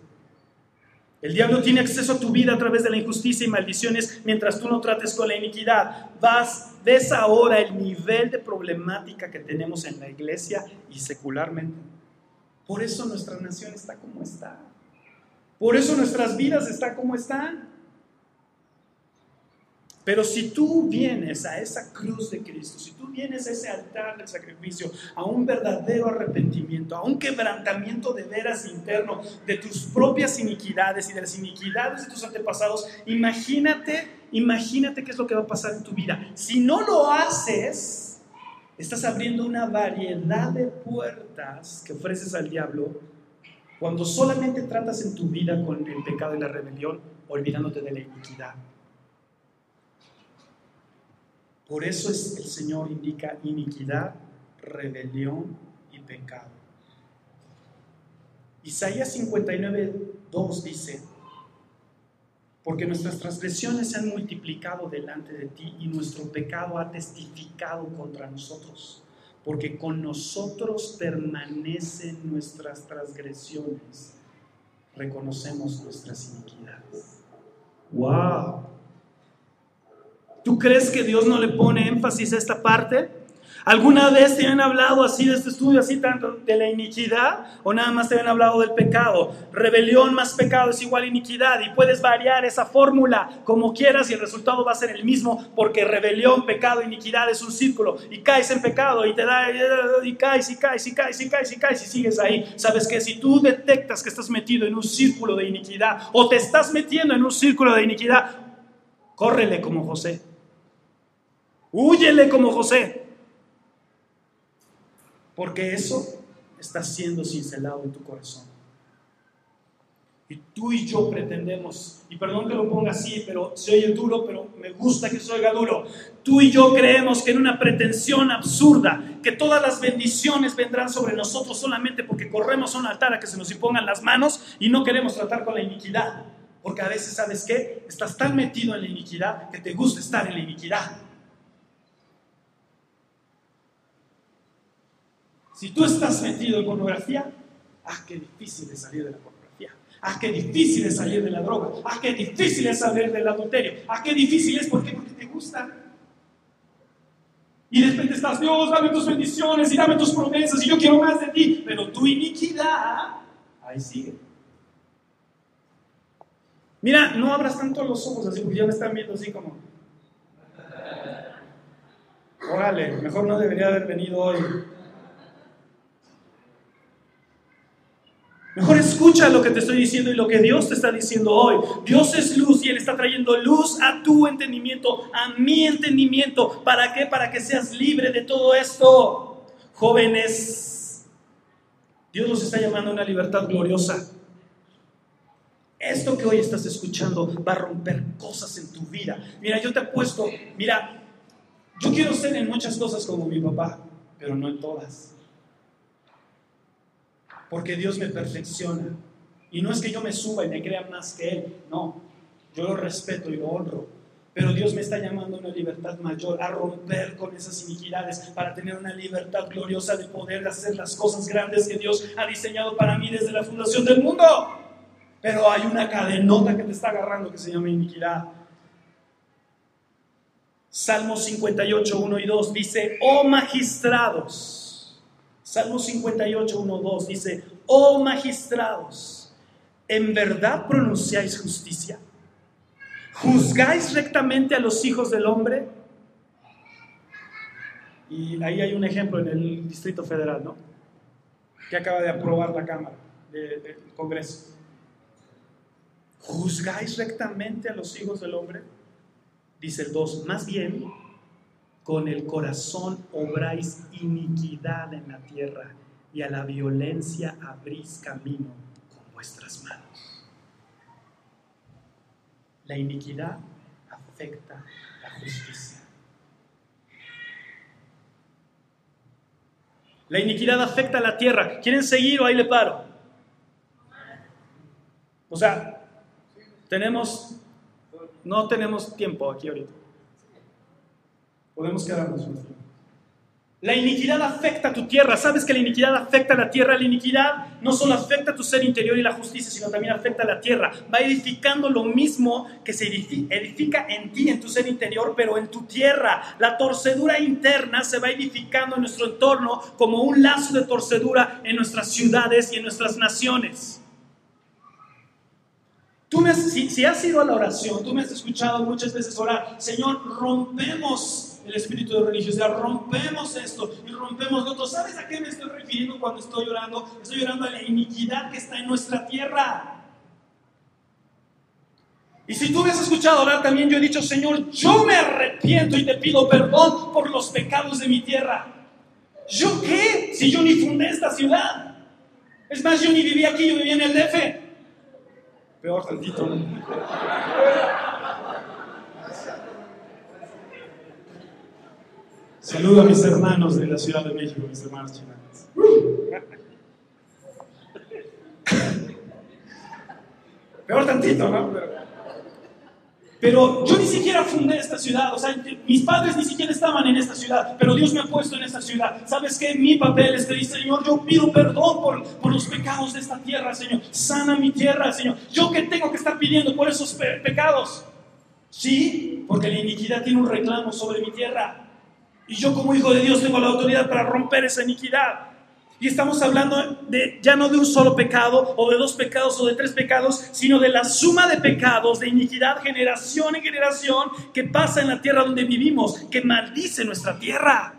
Speaker 2: El diablo tiene acceso a tu vida a través de la injusticia y maldiciones mientras tú no trates con la iniquidad. Vas, ves ahora el nivel de problemática que tenemos en la iglesia y secularmente. Por eso nuestra nación está como está. Por eso nuestras vidas están como están. Pero si tú vienes a esa cruz de Cristo, si tú vienes a ese altar del sacrificio, a un verdadero arrepentimiento, a un quebrantamiento de veras interno de tus propias iniquidades y de las iniquidades de tus antepasados, imagínate, imagínate qué es lo que va a pasar en tu vida. Si no lo haces, estás abriendo una variedad de puertas que ofreces al diablo cuando solamente tratas en tu vida con el pecado y la rebelión, olvidándote de la iniquidad. Por eso es, el Señor indica iniquidad, rebelión y pecado. Isaías 59, 2 dice, porque nuestras transgresiones se han multiplicado delante de ti y nuestro pecado ha testificado contra nosotros, porque con nosotros permanecen nuestras transgresiones, reconocemos nuestras iniquidades. ¡Wow! ¿Tú crees que Dios no le pone énfasis a esta parte? ¿Alguna vez te han hablado así de este estudio, así tanto de la iniquidad o nada más te han hablado del pecado? Rebelión más pecado es igual iniquidad y puedes variar esa fórmula como quieras y el resultado va a ser el mismo porque rebelión, pecado, iniquidad es un círculo y caes en pecado y te da y caes y caes y caes y caes y caes y sigues ahí. ¿Sabes que Si tú detectas que estás metido en un círculo de iniquidad o te estás metiendo en un círculo de iniquidad, córrele como José. Húyele como José. Porque eso está siendo cincelado en tu corazón. Y tú y yo pretendemos, y perdón que lo ponga así, pero se oye duro, pero me gusta que se oiga duro. Tú y yo creemos que en una pretensión absurda, que todas las bendiciones vendrán sobre nosotros solamente porque corremos a un altar a que se nos impongan las manos y no queremos tratar con la iniquidad. Porque a veces, ¿sabes qué? Estás tan metido en la iniquidad que te gusta estar en la iniquidad. Si tú estás metido en pornografía, ah, qué difícil es salir de la pornografía. Ah, qué difícil es salir de la droga. Ah, qué difícil es salir del adulterio. Ah, qué difícil es, ¿por? Porque te gusta. Y de repente estás, Dios, dame tus bendiciones y dame tus promesas y yo quiero más de ti. Pero tu iniquidad, ahí sigue. Mira, no abras tanto los ojos así, porque ya me están viendo así como. Órale, mejor no debería haber venido hoy. Mejor escucha lo que te estoy diciendo y lo que Dios te está diciendo hoy. Dios es luz y Él está trayendo luz a tu entendimiento, a mi entendimiento. ¿Para qué? Para que seas libre de todo esto. Jóvenes, Dios nos está llamando a una libertad gloriosa. Esto que hoy estás escuchando va a romper cosas en tu vida. Mira, yo te apuesto, mira, yo quiero ser en muchas cosas como mi papá, pero no en todas porque Dios me perfecciona. Y no es que yo me suba y me crea más que Él, no. Yo lo respeto y lo honro. Pero Dios me está llamando a una libertad mayor, a romper con esas iniquidades, para tener una libertad gloriosa de poder hacer las cosas grandes que Dios ha diseñado para mí desde la fundación del mundo. Pero hay una cadenota que te está agarrando que se llama iniquidad. Salmo 58, 1 y 2 dice, oh magistrados. Salmo 58, 1, 2 dice, oh magistrados, ¿en verdad pronunciáis justicia? ¿Juzgáis rectamente a los hijos del hombre? Y ahí hay un ejemplo en el Distrito Federal, ¿no? Que acaba de aprobar la Cámara del Congreso. ¿Juzgáis rectamente a los hijos del hombre? Dice el 2, más bien con el corazón obráis iniquidad en la tierra y a la violencia abrís camino con vuestras manos. La iniquidad afecta la justicia. La iniquidad afecta a la tierra. ¿Quieren seguir o ahí le paro? O sea, tenemos, no tenemos tiempo aquí ahorita. Podemos quedarnos. La iniquidad afecta a tu tierra. ¿Sabes que la iniquidad afecta a la tierra? La iniquidad no solo afecta a tu ser interior y la justicia, sino también afecta a la tierra. Va edificando lo mismo que se edifica en ti, en tu ser interior, pero en tu tierra. La torcedura interna se va edificando en nuestro entorno como un lazo de torcedura en nuestras ciudades y en nuestras naciones. Tú me si, si has ido a la oración, tú me has escuchado muchas veces orar, Señor, rompemos el espíritu de religiosidad, rompemos esto y rompemos lo otro. ¿Sabes a qué me estoy refiriendo cuando estoy orando? Estoy orando a la iniquidad que está en nuestra tierra. Y si tú me escuchado orar también, yo he dicho, Señor, yo me arrepiento y te pido perdón por los pecados de mi tierra. ¿Yo qué? Si yo ni fundé esta ciudad. Es más, yo ni viví aquí, yo vivía en el DF. Peor tantito. Saludo a mis hermanos de la Ciudad de México, mis hermanos chilenos. Peor tantito, ¿no? Pero yo ni siquiera fundé esta ciudad, o sea, mis padres ni siquiera estaban en esta ciudad, pero Dios me ha puesto en esta ciudad. ¿Sabes qué? Mi papel es que dice, Señor, yo pido perdón por, por los pecados de esta tierra, Señor. Sana mi tierra, Señor. ¿Yo qué tengo que estar pidiendo por esos pecados? Sí, porque la iniquidad tiene un reclamo sobre mi tierra. Y yo como hijo de Dios tengo la autoridad para romper esa iniquidad. Y estamos hablando de ya no de un solo pecado o de dos pecados o de tres pecados, sino de la suma de pecados, de iniquidad, generación en generación, que pasa en la tierra donde vivimos, que maldice nuestra tierra.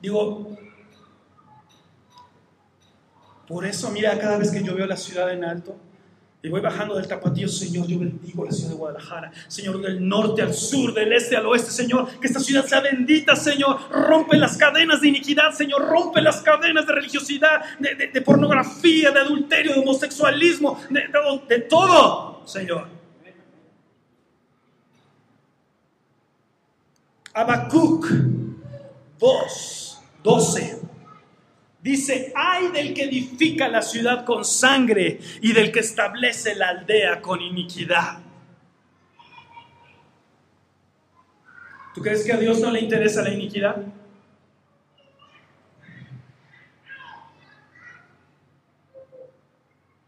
Speaker 2: Digo, por eso, mira, cada vez que yo veo la ciudad en alto, y voy bajando del tapatío, Señor, yo bendigo la ciudad de Guadalajara. Señor, del norte al sur, del este al oeste, Señor, que esta ciudad sea bendita, Señor. Rompe las cadenas de iniquidad, Señor. Rompe las cadenas de religiosidad, de, pornografía, de adulterio, de homosexualismo, de, de todo, Señor. Habacuc 2, 12. Dice, ay del que edifica la ciudad con sangre y del que establece la aldea con iniquidad. ¿Tú crees que a Dios no le interesa la iniquidad?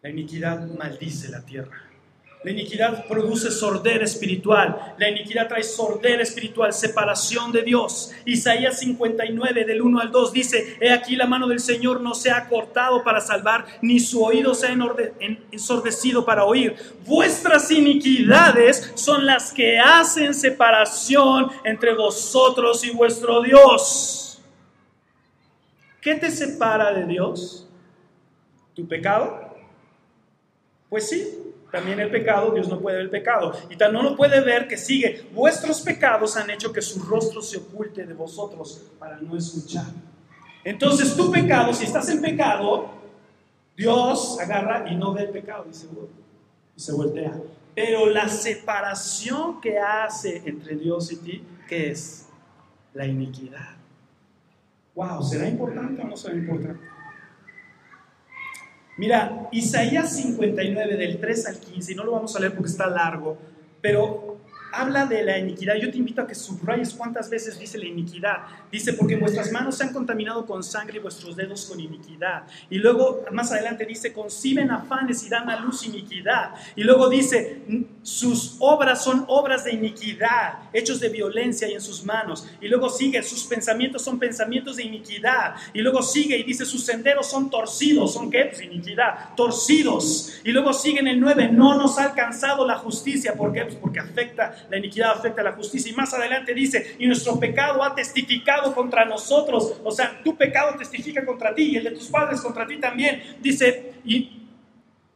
Speaker 2: La iniquidad maldice la tierra. La iniquidad produce sordera espiritual. La iniquidad trae sordera espiritual, separación de Dios. Isaías 59 del 1 al 2 dice, he aquí la mano del Señor no se ha cortado para salvar, ni su oído se ha ensordecido para oír. Vuestras iniquidades son las que hacen separación entre vosotros y vuestro Dios. ¿Qué te separa de Dios? ¿Tu pecado? Pues sí, también el pecado, Dios no puede ver el pecado. Y tan no lo puede ver que sigue, vuestros pecados han hecho que su rostro se oculte de vosotros para no escuchar. Entonces tu pecado, si estás en pecado, Dios agarra y no ve el pecado y se, y se voltea. Pero la separación que hace entre Dios y ti, ¿qué es? La iniquidad. Wow, ¿será importante o no será importante? Mira, Isaías 59 del 3 al 15, y no lo vamos a leer porque está largo, pero habla de la iniquidad. Yo te invito a que subrayes cuántas veces dice la iniquidad. Dice, porque vuestras manos se han contaminado con sangre y vuestros dedos con iniquidad. Y luego, más adelante dice, conciben afanes y dan a luz iniquidad. Y luego dice, sus obras son obras de iniquidad, hechos de violencia y en sus manos. Y luego sigue, sus pensamientos son pensamientos de iniquidad. Y luego sigue y dice, sus senderos son torcidos. ¿Son qué? Pues iniquidad, torcidos. Y luego sigue en el 9, no nos ha alcanzado la justicia. ¿Por qué? Pues porque afecta la iniquidad afecta a la justicia. Y más adelante dice, y nuestro pecado ha testificado contra nosotros. O sea, tu pecado testifica contra ti y el de tus padres contra ti también. Dice, y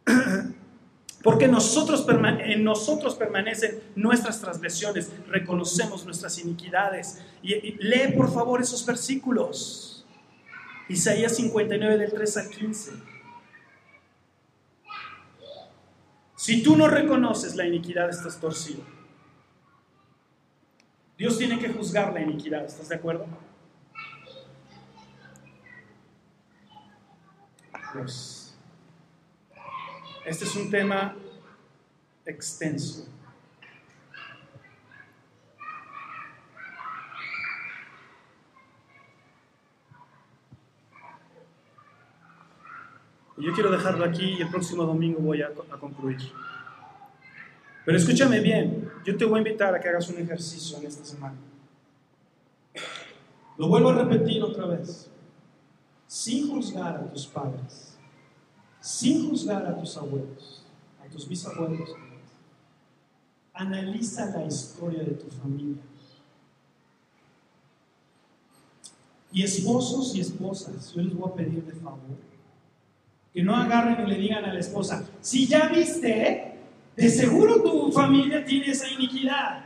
Speaker 2: porque nosotros, en nosotros permanecen nuestras transgresiones, reconocemos nuestras iniquidades. Y, lee por favor esos versículos. Isaías 59 del 3 al 15. Si tú no reconoces la iniquidad, estás torcido. Dios tiene que juzgar la iniquidad, ¿estás de acuerdo? Pues, este es un tema extenso. Yo quiero dejarlo aquí y el próximo domingo voy a concluir. Pero escúchame bien, yo te voy a invitar a que hagas un ejercicio en esta semana. Lo vuelvo a repetir otra vez. Sin juzgar a tus padres, sin juzgar a tus abuelos, a tus bisabuelos, analiza la historia de tu familia. Y esposos y esposas, yo les voy a pedir de favor que no agarren y le digan a la esposa, si ya viste, de seguro tu familia tiene esa iniquidad.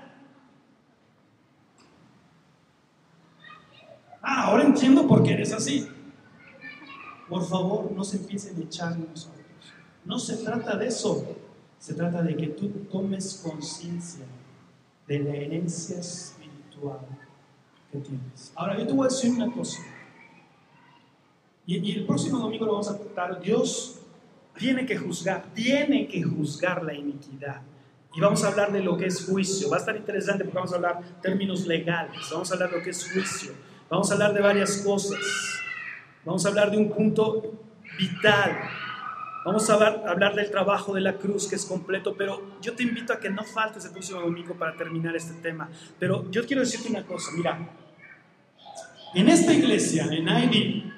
Speaker 2: Ah, ahora entiendo por qué eres así. Por favor, no se empiecen a echar. No se trata de eso. Se trata de que tú tomes conciencia de la herencia espiritual que tienes. Ahora, yo te voy a decir una cosa. Y, y el próximo domingo lo vamos a tratar. Dios tiene que juzgar, tiene que juzgar la iniquidad. Y vamos a hablar de lo que es juicio. Va a estar interesante porque vamos a hablar términos legales, vamos a hablar de lo que es juicio, vamos a hablar de varias cosas, vamos a hablar de un punto vital, vamos a hablar, del trabajo de la cruz que es completo, pero yo te invito a que no faltes el próximo domingo para terminar este tema. Pero yo quiero decirte una cosa, mira, en esta iglesia, en ID,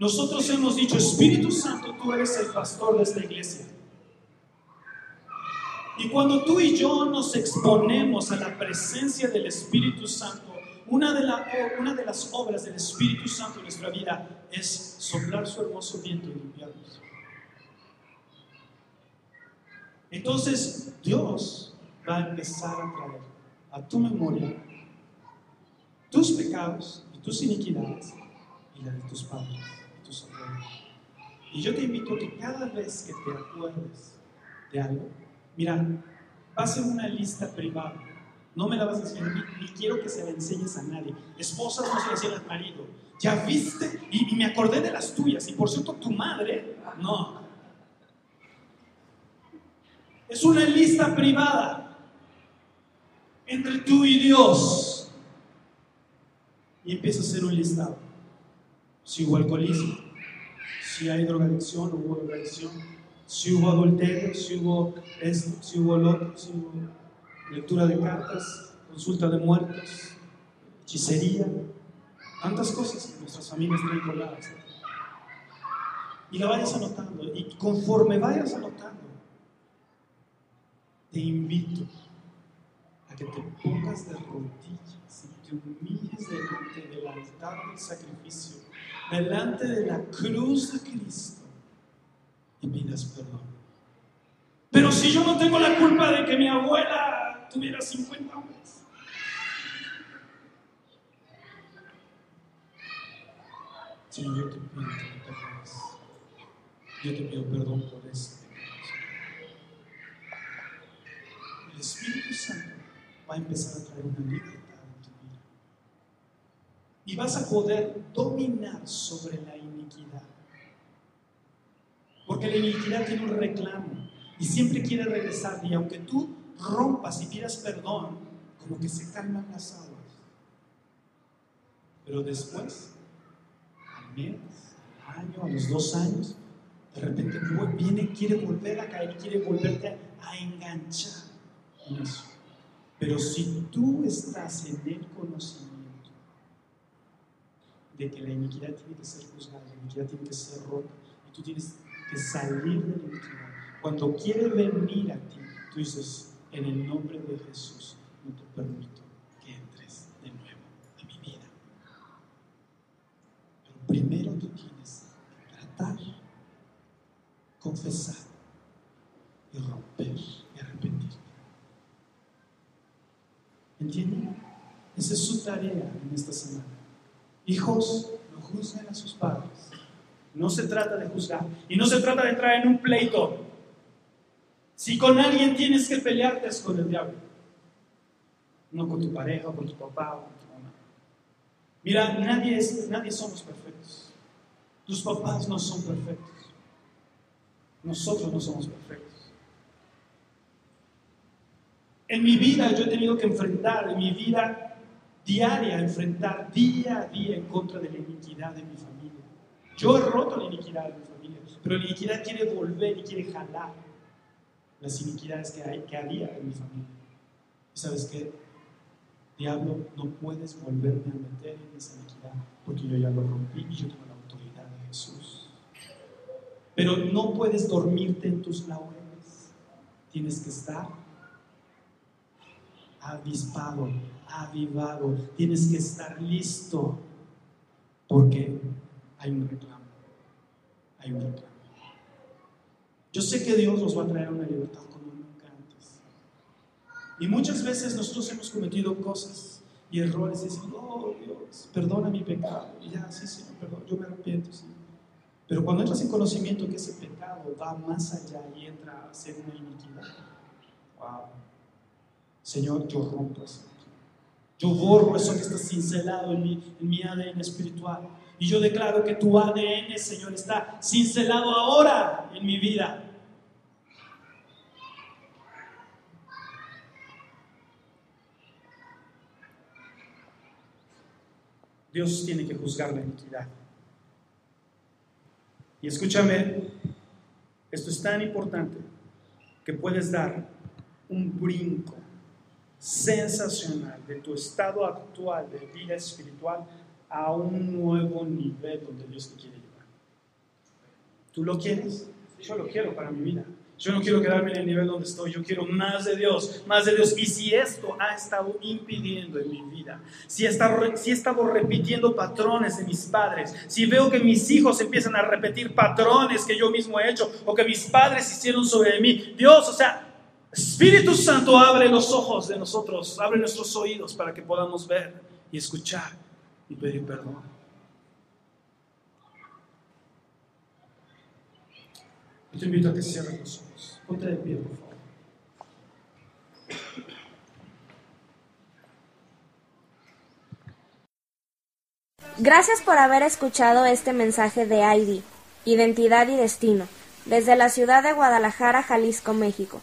Speaker 2: nosotros hemos dicho, Espíritu Santo, tú eres el pastor de esta iglesia. Y cuando tú y yo nos exponemos a la presencia del Espíritu Santo, una de, las obras del Espíritu Santo en nuestra vida es soplar su hermoso viento y limpiarnos. Entonces Dios va a empezar a traer a tu memoria tus pecados y tus iniquidades y la de tus padres. Y yo te invito a que cada vez que te acuerdes de algo, mira, va a ser una lista privada. No me la vas a enseñar, ni, quiero que se la enseñes a nadie. Esposas no se la enseñan al marido. ¿Ya viste? Y, y me acordé de las tuyas. Y por cierto, tu madre, no. Es una lista privada entre tú y Dios. Y empieza a hacer un listado. Si hubo alcoholismo, si hay drogadicción o hubo drogadicción, si hubo adulterio, si hubo esto, si hubo lo otro, si hubo lectura de cartas, consulta de muertos, hechicería, tantas cosas que nuestras familias tienen colgadas. Y la vayas anotando. Y conforme vayas anotando, te invito a que te pongas de rodillas te humilles delante del altar del sacrificio delante de la cruz de Cristo y pidas perdón. Pero si yo no tengo la culpa de que mi abuela tuviera 50 años. Señor, yo te pido que Yo te pido perdón por este. El Espíritu Santo va a empezar a traer una libertad y vas a poder dominar sobre la iniquidad. Porque la iniquidad tiene un reclamo y siempre quiere regresar. Y aunque tú rompas y pidas perdón, como que se calman las aguas. Pero después, al mes, al año, a los dos años, de repente viene, quiere volver a caer, quiere volverte a enganchar. Pero si tú estás en el conocimiento de que la iniquidad tiene que ser juzgada, la iniquidad tiene que ser rota, y tú tienes que salir de la iniquidad, cuando quiere venir a ti, tú dices, en el nombre de Jesús, no te permito que entres de nuevo a mi vida. Pero primero tú tienes que tratar confesar y romper y arrepentirte. ¿Entienden? Esa es su tarea en esta semana. Hijos, no juzguen a sus padres. No se trata de juzgar. Y no se trata de entrar en un pleito. Si con alguien tienes que pelearte es con el diablo. No con tu pareja, con tu papá o con tu mamá. Mira, nadie, es, nadie somos perfectos. Tus papás no son perfectos. Nosotros no somos perfectos. En mi vida yo he tenido que enfrentar, en mi vida diaria, enfrentar día a día en contra de la iniquidad de mi familia. Yo he roto la iniquidad de mi familia, pero la iniquidad quiere volver y quiere jalar las iniquidades que, hay, que había en mi familia. ¿Y sabes qué? Diablo, no puedes volverme a meter en esa iniquidad porque yo ya lo rompí y yo tengo la autoridad de Jesús. Pero no puedes dormirte en tus laureles. Tienes que estar avispado, avivado. Tienes que estar listo porque hay un reclamo. Hay un reclamo. Yo sé que Dios nos va a traer una libertad como nunca antes. Y muchas veces nosotros hemos cometido cosas y errores y decimos, oh Dios, perdona mi pecado. Y ya, sí, Señor, perdón, yo me arrepiento, sí. Pero cuando entras en conocimiento que ese pecado va más allá y entra a ser una iniquidad, wow. Señor, yo rompo eso. Yo borro eso que está cincelado en mi, ADN espiritual. Y yo declaro que tu ADN, Señor, está cincelado ahora en mi vida. Dios tiene que juzgar la iniquidad. Y escúchame, esto es tan importante que puedes dar un brinco sensacional de tu estado actual de vida espiritual a un nuevo nivel donde Dios te quiere llevar. ¿Tú lo quieres? Yo lo quiero para mi vida. Yo no quiero quedarme en el nivel donde estoy, yo quiero más de Dios, más de Dios. Y si esto ha estado impidiendo en mi vida, si he estado, si he repitiendo patrones de mis padres, si veo que mis hijos empiezan a repetir patrones que yo mismo he hecho o que mis padres hicieron sobre mí, Dios, o sea, Espíritu Santo abre los ojos de nosotros, abre nuestros oídos para que podamos ver y escuchar y pedir perdón. Yo te invito a que cierres los ojos. Ponte de pie, por favor.
Speaker 3: Gracias por haber escuchado este mensaje de ID, Identidad y Destino, desde la ciudad de Guadalajara, Jalisco, México.